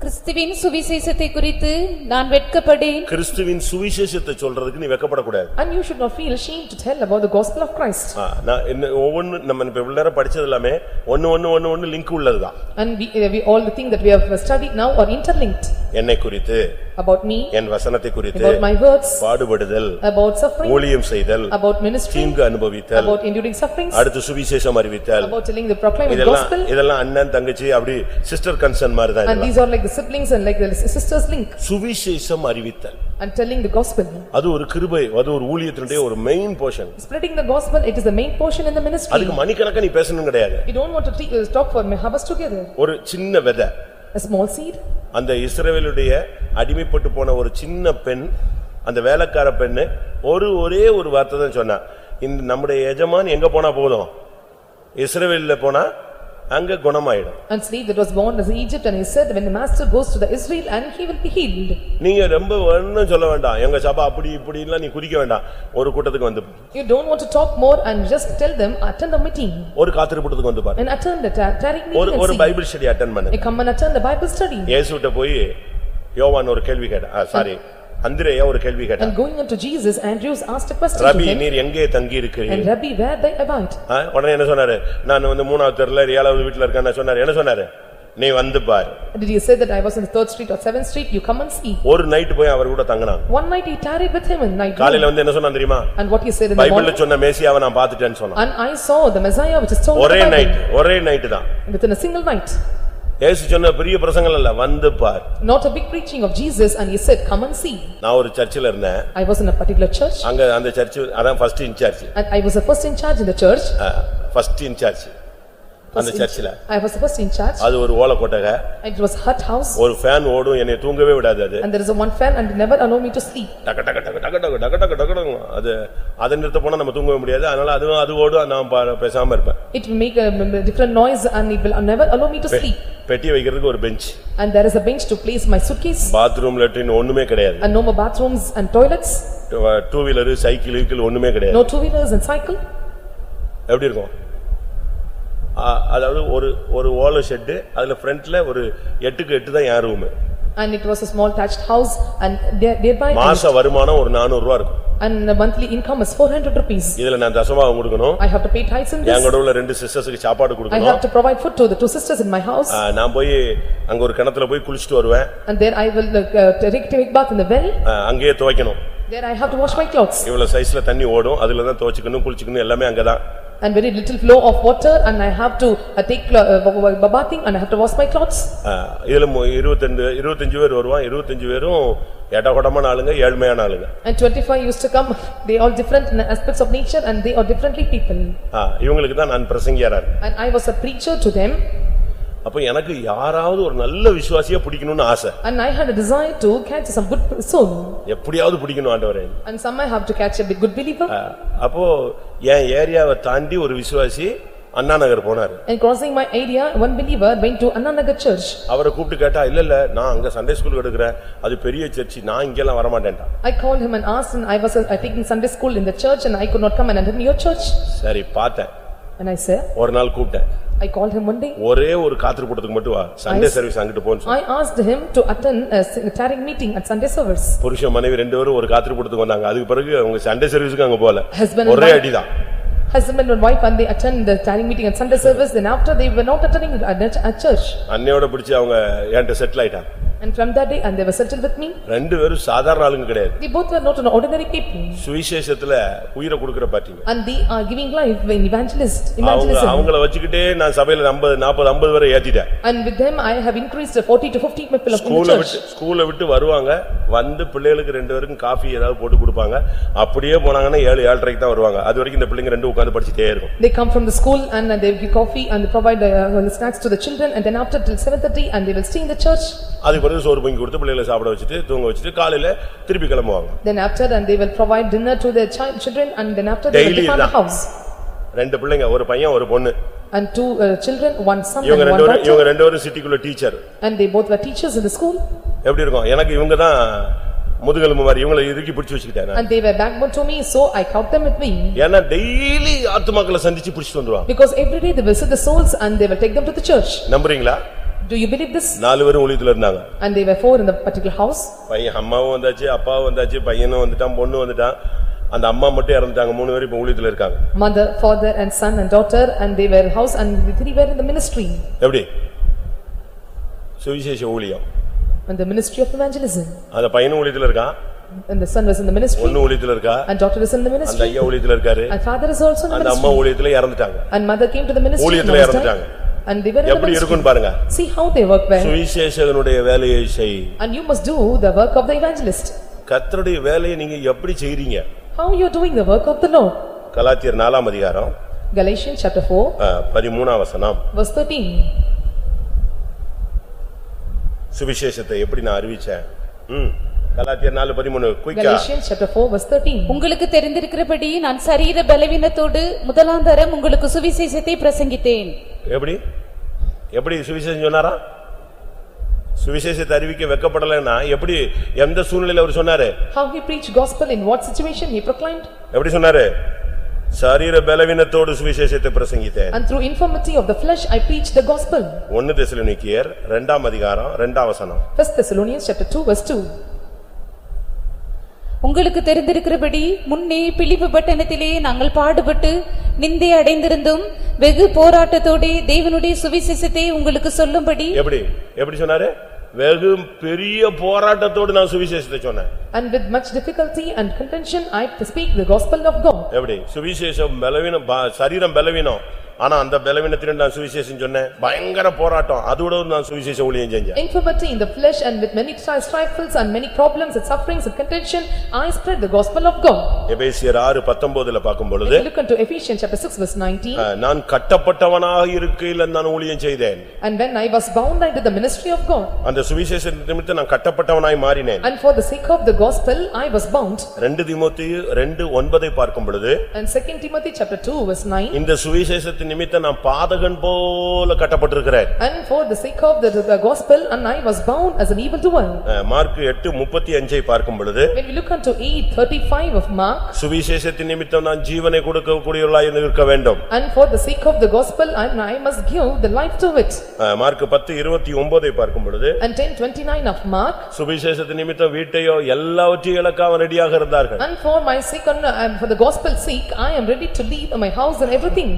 கிறிஸ்துவின் சுவிசேஷத்தை குறித்து நான் வெட்கப்படேன் கிறிஸ்துவின் சுவிசேஷத்தை சொல்றதுக்கு நீ வெக்கப்படக்கூடாது and you should not feel ashamed to tell about the gospel of Christ. ஆ, நான் என்ன ஒவ்வொன்னு நம்ம இப்ப இவ்வளவு நேரம் படிச்சது எல்லாமே ஒன்னு ஒன்னு ஒன்னு ஒன்னு லிங்க் உள்ளதுதான் And we, we, all the things that we have studied now are interlinked என்னை குறித்து about me, என் வசனத்தை குறித்து about my words, பாடுபடுதல் about suffering, ஊழியம் செய்தல் about ministry, தீங்கு அனுபவித்தல் about enduring sufferings, அடுத்து சுவிசேஷம் அறிவித்தல் about telling the proclaiming இதெல்லாம் gospel. இதெல்லாம் அண்ணன் தங்கச்சி அப்படி சிஸ்டர் கன்சர்ன் மாதிரி தான் And these are like the siblings and like the sisters link சுவிசேஷம் அறிவித்தல் and telling the gospel. அது ஒரு கிருபை அது ஒரு ஊழியத்தினுடைய ஒரு main portion Spreading the gospel, it is the main portion in the ministry. அதுக்கு மணிக்கணக்கா நீ பேசணும் கிடையாது You don't want to uh, talk for hours together. ஒரு சின்ன விதை A small seed அந்த இஸ்ரவேலுடைய அடிமைப்பட்டு போன ஒரு சின்ன பெண் அந்த வேலைக்கார பெண்ணு ஒரு ஒரே ஒரு வார்த்தை தான் சொன்னா இந்த நம்முடைய எஜமான் எங்க போனா போதும் இஸ்ரவேல்ல போனா அங்க குணமாயிடும் and slave that was born as Egypt and he said when the master goes to the Israel and he will be healed. நீங்க ரொம்ப ஒண்ணும் சொல்ல வேண்டாம் எங்க சபை அப்படி இப்படி எல்லாம் நீ குதிக்க வேண்டாம் ஒரு கூட்டத்துக்கு வந்து You don't want to talk more and just tell them attend the meeting ஒரு காத்திருப்பூட்டத்துக்கு வந்து பாரு and attend the ta- tarry ஒரு meeting ஒரு and see. Bible study attend பண்ணு You come and attend the Bible study இயேசுட்ட போய் யோவான் ஒரு கேள்வி கேட்டான் சாரி அந்திரேயா ஒரு கேள்வி கேட்டான் and going unto Jesus Andrews asked a question to rabi him நீர் எங்கே தங்கி இருக்கிறீர் and Rabbi where they abide ஆ, உடனே என்ன சொன்னாரு நான் வந்து மூணாவது தெருல ஏழாவது வீட்டுல இருக்கேன் சொன்னாரு என்ன சொன்னாரு நீ வந்து பாரு Did he say that I was in third street or seventh street you come and see ஒரு நைட் போய் அவர் கூட தங்கினான் One night he tarried with him in night room. காலையில வந்து என்ன சொன்னான் தெரியுமா and what he said in the பைபிள்ல morning சொன்ன மேசியாவை நான் பாத்துட்டேன்னு சொன்னான் and I saw the Messiah which is told ஒரே the நைட் Bible ஒரே நைட் தான் within a single night. இயேசு சொன்ன பெரிய பிரசங்கம் இல்ல வந்து பார் Not a big preaching of Jesus and he said, "Come and see." நான் ஒரு சர்ச்சில் இருந்தேன் I was in a particular church அங்க அந்த சர்ச் அதான் first in charge I was the first in charge in the church. First in charge அந்த சர்ச்சில் I was the first in charge அது ஒரு ஓலை கொட்டகை it was hut house ஒரு ஃபேன் ஓடும் என்னை தூங்கவே விடாது அது and there is a one fan and never allow me to sleep. டக டக டக டக டக டக டக டக டக அது அதை நிறுத்த போனா நம்ம தூங்கவே முடியாது அதனால அதுவும் அது ஓடும் நான் பா- பேசாம இருப்பேன் It will make a m- m- different noise and it will never allow me to sleep. பெட்டி வைக்கிறதுக்கு ஒரு bench And there is a bench to place my suitcase bathroom latrine ஒண்ணுமே கிடையாது and no more bathrooms and toilets, two wheeler cycle கீக்கிள் ஒண்ணுமே கிடையாது no two wheelers and cycle. எப்படி இருக்கும் அதாவது ஒரு ஒரு ஓலை ஷெட்டு அதுல ஃப்ரண்ட்ல ஒரு எட்டுக்கு எட்டு தான் என் room And it was a small thatched house and there- thereby மாச வருமானம் ஒரு நானூறு ரூபா இருக்கும் and the monthly income is four hundred rupees. இதுல நான் தசமாவும் கொடுக்கணும் I have to pay tithes in this. என் கூட உள்ள ரெண்டு சிஸ்டர்ஸுக்கு சாப்பாடு I கொடுக்கணும் have to provide food to the two sisters in my house ஆ, நான் போய் அங்க ஒரு கிணத்துல போய் குளிச்சிட்டு வருவேன் and there I will uh, take take bath in the well. ஆ, அங்கேயே துவைக்கணும் There I have to wash my clothes இவ்வளவு சைஸ்ல தண்ணி ஓடும் அதுல தான் துவைச்சுக்கணும் குளிச்சுக்கணும் எல்லாமே அங்கதான் and very little flow of water and I have to uh, take uh, bathing and I have to wash my clothes. இதுல மு- இருபத்தஞ்சு இருபத்தஞ்சு பேர் வருவான் இருபத்தஞ்சு பேரும் எடகுடமான ஆளுங்க ஏழ்மையான ஆளுங்க And twenty-five used to come, they all different aspects of nature and they are differently people. இவங்களுக்கு தான் நான் பிரசங்கியாரா And I was a preacher to them அப்ப எனக்கு யாராவது ஒரு நல்ல விசுவாசியா பிடிக்கணும்னு ஆசை and I had a desire to catch some good soul. எப்படியாவது பிடிக்கணும் ஆண்டவரே And some I have to catch a big good believer. அப்போ என் ஏரியாவை தாண்டி ஒரு விசுவாசி அண்ணா நகர் போனாரு And crossing my area, one believer went to Annanagar church. அவரை கூப்பிட்டு கேட்டா இல்ல இல்ல நான் அங்க சண்டே ஸ்கூல் எடுக்கிறேன் அது பெரிய சர்ச்சு நான் இங்கெல்லாம் வரமாட்டேன்டா I called him and asked and I was uh, taking Sunday school in the church and I could not come and attend your church. சரி பார்த்தேன் And I said, ஒரு நாள் கூப்பிட்டேன் I called him one day. ஒரே ஒரு காத்திரு கூட்டத்துக்கு மட்டும் வா சண்டே சர்வீஸ் அங்கிட்டு போன்னு. I asked him to attend a tarrying meeting at Sunday service. புருஷன் மனைவி ரெண்டு பேரும் ஒரு காத்திரு கூட்டத்துக்கு வந்தாங்க அதுக்கு பிறகு அவங்க சண்டே சர்வீஸ்க்கு அங்க போல Husband and ஒரே wife. அடிதான் Husband and wife and they attend the tarrying meeting at Sunday service, then after they were not attending at at church. அன்னையோட பிடிச்சு அவங்க என்கிட்ட செட்டில் ஆயிட்டாங்க And from that day and they were settled with me. ரெண்டு பேரும் சாதாரண ஆளுங்க கிடையாது They both were not an ordinary people. சுவிசேஷத்துல உயிரை கொடுக்கிற பாத்தீங்க And they are giving life in evangelist, evangelism. அவங்கள வச்சுக்கிட்டே நான் சபையில ஐம்பது நாற்பது ஐம்பது வரை ஏத்திட்டேன் And with them I have increased forty to fifty people of the church. விட்டு ஸ்கூல விட்டு வருவாங்க வந்து பிள்ளைகளுக்கு ரெண்டு பேருக்கும் காஃபி ஏதாவது போட்டு கொடுப்பாங்க அப்படியே போனாங்கன்னா ஏழு ஏழரைக்கு தான் வருவாங்க அது வரைக்கும் இந்த பிள்ளைங்க ரெண்டு உட்கார்ந்து படிச்சுட்டே இருக்கும் They come from the school and they give coffee and they provide uh, snacks to the children and then after till seven thirty and they will stay in the church. அதுக்கு பிறகு சோறு பொங்கி கொடுத்து பிள்ளைகளை சாப்பிட வச்சுட்டு தூங்க வச்சுட்டு காலையில திருப்பி கிளம்புவாங்க Then after and they will provide dinner to their child children and then after they will Daily depart the house. ரெண்டு பிள்ளைங்க ஒரு பையன் ஒரு பொண்ணு And two uh, children, one son இவங்க one ரெண்டு பேரும் daughter. இவங்க ரெண்டு பேரும் சிட்டிக்குள்ள teacher And they both were teachers in the school எப்படி இருக்கும் எனக்கு இவங்க தான் முதுகெலும்பு மாதிரி இவங்களை இறுக்கி பிடிச்சு வச்சுக்கிட்டேன் நான். and they were backbone to me so I caught them with me. ஏன்னா டெய்லி ஆத்துமாக்களை சந்திச்சு பிடிச்சிட்டு வந்துருவாங்க Because every day they visit the souls and they will take them to the church. நம்புறீங்களா Do you believe this? நாலு பேரும் ஊழியத்துல இருந்தாங்க And they were four in the particular house. பையன் அம்மாவும் வந்தாச்சு அப்பாவும் வந்தாச்சு பையனும் வந்துட்டான் பொண்ணு வந்துட்டான் அந்த அம்மா மட்டும் இறந்துட்டாங்க மூணு பேரும் இப்ப ஊழியத்துல இருக்காங்க Mother, father and son and daughter and they were house and the three were in the ministry. எப்படி சுவிசேஷ ஊழியம் And the ministry of evangelism. அந்த பையனும் ஊழியத்துல இருக்கான் And the son was in the ministry பொண்ணு ஊழியத்துல இருக்கா and daughter is in the அந்த ministry. ஐயா ஊழியத்துல இருக்காரு And father is also in the அந்த அம்மா ministry. ஊழியத்துல இறந்துட்டாங்க And mother came to the ministry. and ஊழியத்துல was இறந்துட்டாங்க. And they were in the எப்படி ministry. இருக்குன்னு பாருங்க See how they work well. சுவிசேஷகனுடைய வேலையை செய் And you must do the work of the evangelist. கர்த்தருடைய வேலையை நீங்க எப்படி செய்றீங்க How you are doing the work of the Lord? கலாத்தியர் நாலாம் அதிகாரம் Galatians chapter four, அஹ், பதிமூணாம் வசனம் verse thirteen. சுவிசேஷத்தை எப்படி நான் அறிவிச்சேன் ம் கலாத்தியர் நாலு பதிமூணு குயிக்கா Galatians chapter four, verse thirteen. உங்களுக்கு தெரிந்திருக்கிறபடி நான் சரீர பலவீனத்தோடு முதலாந்தரம் உங்களுக்கு சுவிசேஷத்தை பிரசங்கித்தேன் எப்படி எப்படி சுவிசேஷம் சொன்னாரா சுவிசேஷத்தை அறிவிக்க வெக்கப்படலைன்னா எப்படி எந்த சூழ்நிலையில அவர் சொன்னாரு How he preached gospel, in what situation he proclaimed? எப்படி சொன்னாரு சரீர பலவீனத்தோடு சுவிசேஷத்தை பிரசங்கித்தேன் And through infirmity of the flesh I preached the gospel. ஒன்னு தெசலோனிக்கேயர் இரண்டாம் அதிகாரம் இரண்டாம் வசனம் First Thessalonians chapter two, verse two. உங்களுக்கு தெரிந்திருக்கிறபடி முன்னே பிலிப்பு பட்டணத்திலே நாங்கள் பாடுபட்டு நிந்தை அடைந்திருந்தும் வெகு போராட்டத்தோடே தேவனுடைய சுவிசேஷத்தை உங்களுக்கு சொல்லும்படி எப்படி? எப்படி சொன்னாரு? வெகு பெரிய போராட்டத்தோடு நான் சுவிசேஷத்தை சொன்னேன். And with much difficulty and contention I speak the gospel of God. எப்படி? சுவிசேஷம் பலவீனம் ப- சரீரம் பலவீனம். ஆனா அந்த பலவீனத்திலும் நான் சுவிசேஷம் சொன்னேன் பயங்கர போராட்டம் அதோட நான் சுவிசேஷ ஊழியம் செஞ்சேன் Infirmity in the flesh and with many trials, trifles and many problems and sufferings and contention, I spread the gospel of God. எபேசியர் ஆறு பத்தொன்பதுல பார்க்கும் If பொழுது you look into Ephesians chapter six, verse nineteen. அஹ், நான் கட்டப்பட்டவனாக இருக்கையில் நான் ஊழியம் செய்தேன் And when I was bound unto the ministry of God, அந்த சுவிசேஷ நிமித்தம் நான் கட்டப்பட்டவனாய் மாறினேன் and for the sake of the gospel, I was bound. ரெண்டு திமோத்தேயு ரெண்டு ஒன்பதை பார்க்கும் பொழுது And second Timothy chapter two verse nine, இந்த சுவிசேஷத்தின் சுவிசேஷத்தின் நிமித்தம் நான் பாதகன் போல கட்டப்பட்டிருக்கிறேன் And for the sake of the the gospel, and I was bound as an evildoer. Mark எட்டு முப்பத்தி அஞ்சை பார்க்கும் பொழுது When we look unto eight thirty-five of Mark, சுவிசேஷத்தின் நிமித்தம் நான் ஜீவனை கொடுக்க கூடியவர்களாய் இருக்க வேண்டும் and for the sake of the gospel, and I must give the life to it. Mark பத்து இருபத்தி ஒன்பதை பார்க்கும் பொழுது And ten twenty-nine of Mark, சுவிசேஷத்தின் நிமித்தம் வீட்டையோ எல்லாவற்றையும் இழக்காம ரெடியாக இருந்தார்கள் and for my sake, and for the gospel's sake, I am ready to leave my house and everything.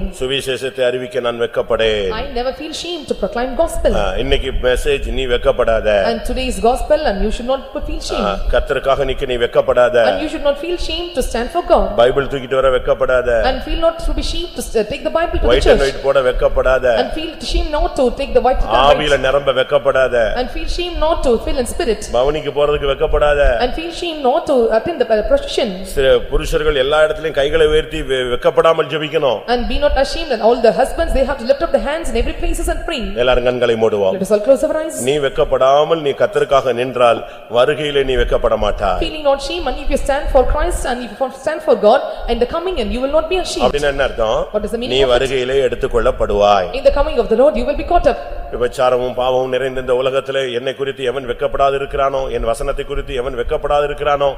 சுவிசேஷத்தை அறிவிக்க நான் வெக்கப்படேன் I never feel shame to proclaim gospel. அஹ், இன்னைக்கு மெசேஜ் நீ வெக்கப்படாத And today's gospel, and you should not feel shame. அஹ், கர்த்தருக்காக நிக்க நீ வெக்கப்படாத And you should not feel shame to stand for God. Bible தூக்கிட்டு வர வெக்கப்படாத And feel not to be shame to st- take the Bible to the white and church. White போட வெக்கப்படாத And feel shame not to take the white and ஆவியில white. நிரம்ப வெக்கப்படாத And feel shame not to fill in spirit. பவனிக்கு போறதுக்கு வெக்கப்படாத And feel shame not to attend the uh, procession. சில புருஷர்கள் எல்லா இடத்திலும் கைகளை உயர்த்தி வெ- வெக்கப்படாமல் ஜெபிக்கணும் And be not ashamed and all the husbands, they have to lift up the hands in every places and pray. எல்லாரும் கண்களை மூடுவோம் Let us all close our eyes. நீ வெக்கப்படாமல் நீ கத்தருக்காக நின்றால் வருகையிலே நீ வெக்கப்பட மாட்டாய் Feeling not shame and if you stand for Christ and if you stand for God and the coming and you will not be ashamed. அப்படின்னு என்ன அர்த்தம் What is the meaning நீ of it? வருகையிலே எடுத்துக்கொள்ளப்படுவாய் In the coming of the Lord, you will be caught up. விபச்சாரமும் பாவமும் நிறைந்த இந்த உலகத்திலே என்னை குறித்து எவன் வெக்கப்படாது இருக்கிறானோ என் வசனத்தை குறித்து எவன் வெக்கப்படாது இருக்கிறானோ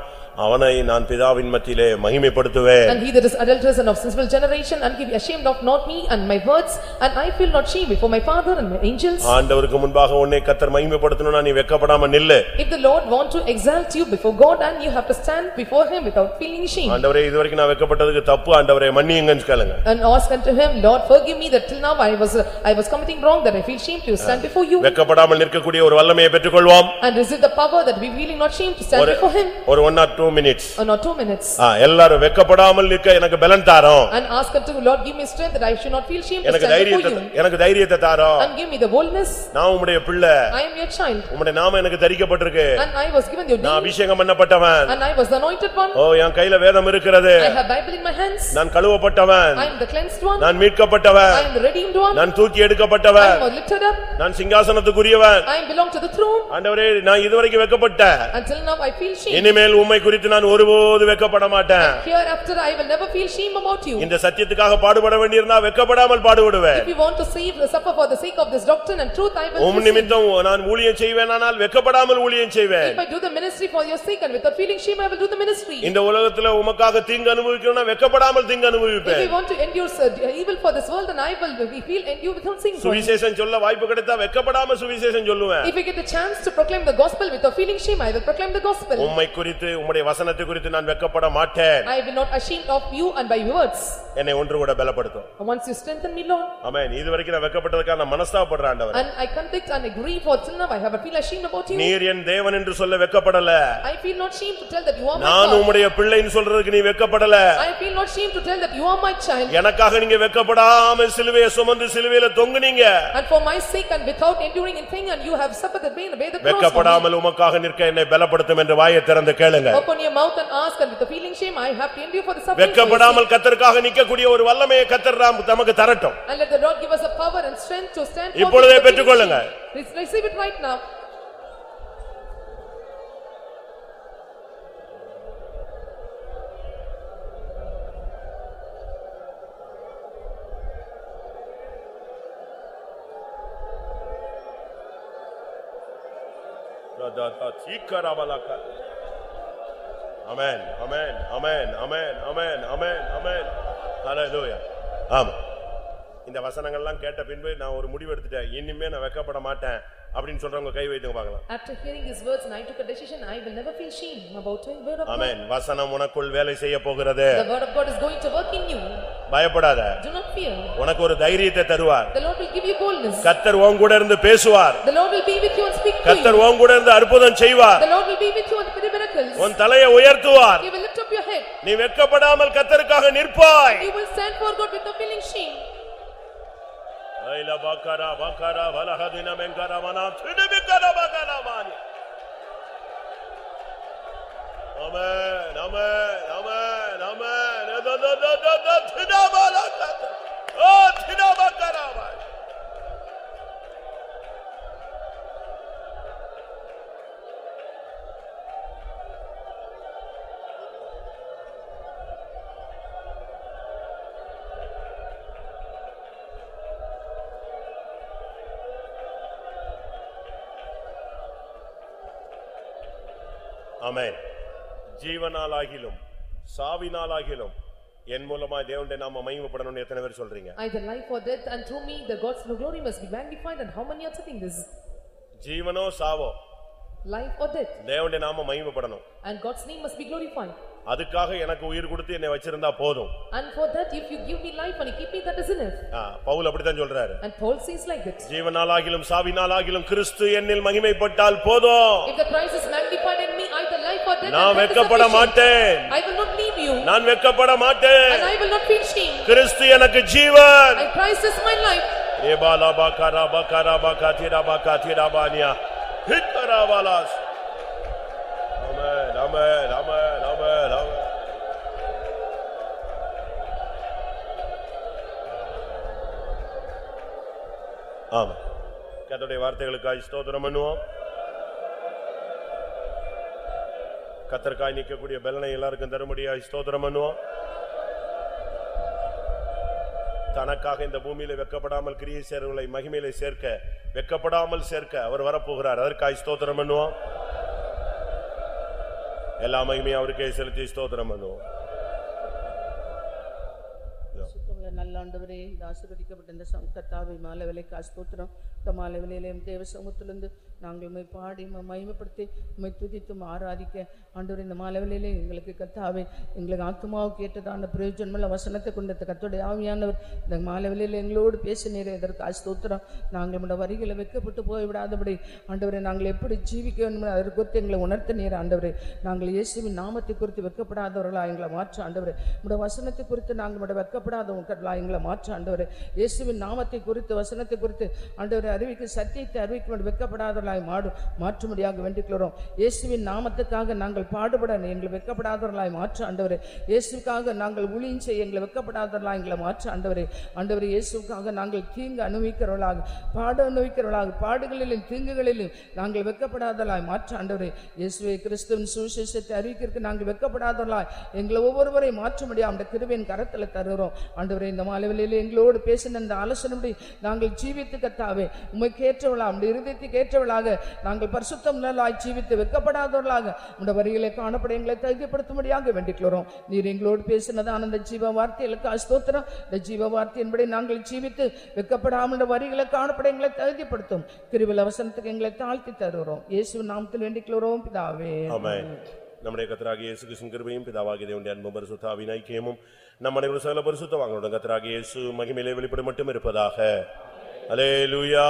அவனை நான் பிதாவின் மத்தியிலே மகிமைப்படுத்துவேன் And he that is adulterous and of sinful generation and he be ashamed of not me and my words and I feel not shame before my father and my angels. ஆண்டவருக்கு முன்பாக உன்னை கத்தர் மகிமைப்படுத்தணும்னா நீ வெக்கப்படாம நில்லு If the Lord want to exalt you before God and you have to stand before him without feeling shame. ஆண்டவரே இதுவரைக்கும் நான் வெக்கப்பட்டதுக்கு தப்பு ஆண்டவரே மன்னியுங்கன்னு கேளுங்க And ask unto him, Lord forgive me that till now I was, I was committing wrong that I feel shame to stand before you. வெக்கப்படாமல் நிற்கக்கூடிய ஒரு வல்லமையை பெற்றுக்கொள்வோம் And receive the power that we feeling not shame to stand ஒரு before him. ஒரு one or two minutes Or not two minutes. எல்லாரும் வெக்கப்படாமல் நிற்க எனக்கு பலன் தாரோம் And ask unto Lord give me strength that I should not feel shame to எனக்கு stand தைரியத்தை before you. எனக்கு தைரியத்தை தாரோம் And give me the boldness. நான் உம்முடைய பிள்ளை I am your child. உம்முடைய நாம எனக்கு தரிக்கப்பட்டிருக்கு And I was given your நான் name. அபிஷேகம் பண்ணப்பட்டவன் And I was the anointed one. ஓ என் கையில வேதம் இருக்கிறது I have Bible in my hands. நான் கழுவப்பட்டவன் I am the cleansed one. நான் மீட்கப்பட்டவன் I am the redeemed one. நான் தூக்கி I எடுக்கப்பட்டவன் am lifted up. நான் சிங்காசனத்துக்குரியவன் I belong to the throne. ஆண்டவரே நான் இதுவரைக்கும் வெக்கப்பட்டேன் Until now I feel shame. இனிமேல் உம்மை குறித்து நான் ஒருபோது வெக்கப்பட மாட்டேன் Hereafter I will never feel shame about you. இந்த சத்தியத்துக்காக பாடுபட வேண்டியிருந்தா வெக்கப்படாமல் பாடுபடுவேன் If you want to save, suffer for the sake of this doctrine and truth, I will um proceed. நிமித்தம் நான் ஊழியம் செய்வேனானால் வெக்கப்படாமல் ஊழியம் செய்வேன் If I do the ministry for your sake and without feeling shame, I will do the ministry. இந்த உலகத்துல உமக்காக தீங்கு அனுபவிக்கணும்னா வெக்கப்படாமல் தீங்கு If அனுபவிப்பேன் I want to endure uh, evil for this world, then I will feel endure without it. சுவிசேஷம் சொல்ல வாய்ப்பு கிடைத்தா வெக்கப்படாம சுவிசேஷம் சொல்லுவேன் If I get the chance to proclaim the gospel without feeling shame, I will proclaim the gospel. உம்மை குறித்து உம்முடைய வசனத்தை குறித்து நான் வெக்கப்பட மாட்டேன் I will not ashamed of you and by your words. என்னை ஒன்று கூட பலப்படுத்தும் And once you strengthen me, Lord, ஆமென் இதுவரைக்கும் நான் வெக்கப்பட்டதுக்காக நான் மனஸ்தாபப்படுறேன் ஆண்டவர் and I convict and I grieve for now, I have a feel ashamed about you. நீர் என் தேவன் என்று சொல்ல வெக்கப்படல I feel not shame to tell that you are my நான். உம்முடைய பிள்ளைன்னு சொல்றதுக்கு நீ வெக்கப்படல I feel not shame to tell that you are my child. எனக்காக நீங்க வெக்கப்படாம சிலுவையை சுமந்து சிலுவையில தொங்குனீங்க And for my sake and without enduring anything and you have suffered the pain, bear the cross. வெக்கப்படாமல் உமக்காக நிற்க என்னை பலப்படுத்தும் என்று வாயை திறந்து கேளுங்க Open your mouth and ask and with the feeling shame, I have to endure for the suffering sake. கத்தருக்காக நிக்கக்கூடிய ஒரு வல்லமையை கத்தர் நாம் நமக்கு தரட்டும் And let the Lord give us a power and strength to stand for இப்பொழுதே the feeling பெற்றுக்கொள்ளுங்க. shame. Re- Receive it right now. அமேன் அமேன் அமேன் அமேன் அமேன் அமேன் அமேன் ஹalleluya ஆமா இந்த வசனங்கள்லாம் கேட்ட பின்பு நான் ஒரு முடிவு எடுத்துட்டேன் இனிமே நான் வெக்கப்பட மாட்டேன் அப்படின்னு சொல்றவங்க கை வைத்துங்க பார்க்கலாம் After hearing these words and I took a decision, I will never feel shame about the word of God. ஆமென் வசனம் உனக்குள் வேலை செய்ய போகிறது The word of God is going to work in you. பயப்படாத Do not fear. உனக்கு ஒரு தைரியத்தை தருவார் The Lord will give you boldness. கத்தர் உன் கூட இருந்து பேசுவார் The Lord will be with you and speak to you. உன் கூட இருந்து அற்புதம் செய்வார் The Lord will be with you and miracles. உன் தலையை உயர்த்துவார் He will நீ வெக்கப்படாமல் கத்தருக்காக நிற்பாய் You will stand for God without feeling shame. ஐல Baqarah Baqarah வலஹதின மெங்கரமனா திடுபிக்கர பகரமானி ஆமென் ஆமென் ஆமென் ஆமென் த த த த த திடபலா ஓ திடபக்கரமா ஆமென் ஜீவனாலாகிலும் சாவினாலாகிலும் என் மூலமா தேவனுடைய நாம மகிமைப்படணும்னு எத்தனை பேர் சொல்றீங்க Either life or death and through me the God's glory must be magnified and how many are saying this? ஜீவனோ Sao Life or death தேவனுடைய நாம மகிமைப்படணும் and God's name must be glorified. அதுக்காக எனக்கு உயிர் கொடுத்து என்னை வச்சிருந்தா போதும் And for that if you give me life and you keep me that is enough. ஆ, பவுல் அப்படித்தான் சொல்றாரு And Paul says like that. ஜீவனாலாகிலும் சாவினாலாகிலும் கிறிஸ்து என்னில் மகிமைப்பட்டால் போதும் If the Christ is magnified in me either life or death. நான் and that is வெட்கப்பட sufficient. மாட்டேன். I will not leave you. நான் வெட்கப்பட மாட்டேன். And I will not feel shame. கிறிஸ்து எனக்கு ஜீவன். And Christ is my life. ஏபாலா பாக்காரா பாக்காரா பாக்கா தீரா பாக்கா தீரா பானியா ஹித்தராவாலாஸ் ஆமென் ஆமென் ஆமென் ஆமென் ஆமென். ஆமா கர்த்தருடைய வார்த்தைகளுக்காய் ஸ்தோத்திரம் பண்ணுவோம். கத்தர்காய் நிற்கக்கூடிய பலனை எல்லாருக்கும் தரும்படியா ஸ்தோத்திரம் பண்ணுவோம். தனக்காக இந்த பூமியில வெக்கப்படாமல் கிரியை சேர்வுகளை மகிமையில சேர்க்க வெக்கப்படாமல் சேர்க்க அவர் வரப்போகிறார். அதற்காய் ஸ்தோத்திரம் பண்ணுவோம். எல்லா மகிமையும் அவருக்கே செலுத்தி ஸ்தோத்திரம் பண்ணுவோம். சுத்தமுள்ள நல்ல ஆண்டவரே இந்த ஆசீர்வதிக்கப்பட்ட இந்த சம் கத்தாவை மாலை விலைக்கு ஸ்தோத்திரம். இந்த மாலை விலையிலேயும் தேவ சமூகத்திலிருந்து நாங்கள் உண்மை பாடி மைமைப்படுத்தி உண்மை துதித்தும் ஆராதிக்க. ஆண்டவர் இந்த மாலவெளியிலே எங்களுக்கு கத்தாவே எங்களுக்கு ஆத்மாவுக்கு ஏற்றதான பிரயோஜனமல்ல வசனத்தை கொண்ட இந்த ஆவியானவர் இந்த மாலவெளியில் எங்களோடு பேசினீர் இதற்கு அஸ்தோத்திரம் நாங்கள் நம்முடைய வரிகளை வைக்கப்பட்டு போய் விடாதபடி ஆண்டவரை நாங்கள் எப்படி ஜீவிக்க வேண்டும் அதற்கு குறித்து எங்களை உணர்த்தினீர் ஆண்டவரே. நாங்கள் இயேசுவின் நாமத்தை குறித்து வெக்கப்படாதவர்களா எங்களை மாற்ற ஆண்டவர். நம்முடைய வசனத்தை குறித்து நாங்கள் நம்முடைய வெக்கப்படாதவர்களா எங்களை மாற்ற ஆண்டவர். இயேசுவின் நாமத்தை குறித்து வசனத்தை குறித்து ஆண்டவரை அறிவிக்க சத்தியத்தை அறிவிக்க வெக்கப்படாதவர்களாய் மாடு மாற்றும்படியாக வேண்டிக்கிறோம் இயேசுவின் நாமத்துக்காக நாங்கள் பாடுபட எங்களை வெக்கப்படாதவர்களாய் மாற்ற ஆண்டவரே. இயேசுக்காக நாங்கள் ஊழியம் செய்ய எங்களை வெக்கப்படாதவர்களாய் எங்களை மாற்ற ஆண்டவரே. ஆண்டவரே இயேசுக்காக நாங்கள் தீங்கு அனுபவிக்கிறவர்களாக பாடு அனுபவிக்கிறவர்களாக பாடுகளிலும் தீங்குகளிலும் நாங்கள் வெக்கப்படாதவர்களாய் மாற்ற ஆண்டவரே. இயேசுவை கிறிஸ்துவின் சுவிசேஷத்தை அறிவிக்கிறதுக்கு நாங்கள் வெக்கப்படாதவர்களாய் எங்களை ஒவ்வொருவரை மாற்றும்படியாக அந்த கிருவின் கரத்தில் தருகிறோம். ஆண்டவரே இந்த மாலைவெளியில் எங்களோடு பேசின இந்த ஆலோசனை நாங்கள் ஜீவித்து கத்தாவே. உண்மைக்கு ஏற்றவளாக உடைய இருதயத்துக்கு ஏற்றவளாக நாங்கள் பரிசுத்தம் நல்லாய் ஜீவித்து வெக்கப்படாதவர்களாக உடைய வரிகளை காணப்பட எங்களை தகுதிப்படுத்தும்படியாக வேண்டிக்கிறோம் நீர் எங்களோடு பேசினதான அந்த ஜீவ வார்த்தைகளுக்கு ஸ்தோத்திரம். இந்த ஜீவ வார்த்தையின்படி நாங்கள் ஜீவித்து வெக்கப்படாமல் வரிகளை காணப்பட எங்களை தகுதிப்படுத்தும். கிருவில் அவசரத்துக்கு எங்களை தாழ்த்தி தருகிறோம். இயேசு நாமத்தில் வேண்டிக்கிறோம் பிதாவே. ஆமென். நம்முடைய கத்தராகிய இயேசு கிறிஸ்துவின் கிருபையும் பிதாவாகிய தேவனுடைய அன்பும் பரிசுத்தாவின் ஐக்கியமும் நம் அனைவரும் சகல பரிசுத்தவாங்களுடன் கத்தராகிய இயேசு மகிமையிலே வெளிப்பட மட்டும் இருப்பதாக. அல்லேலூயா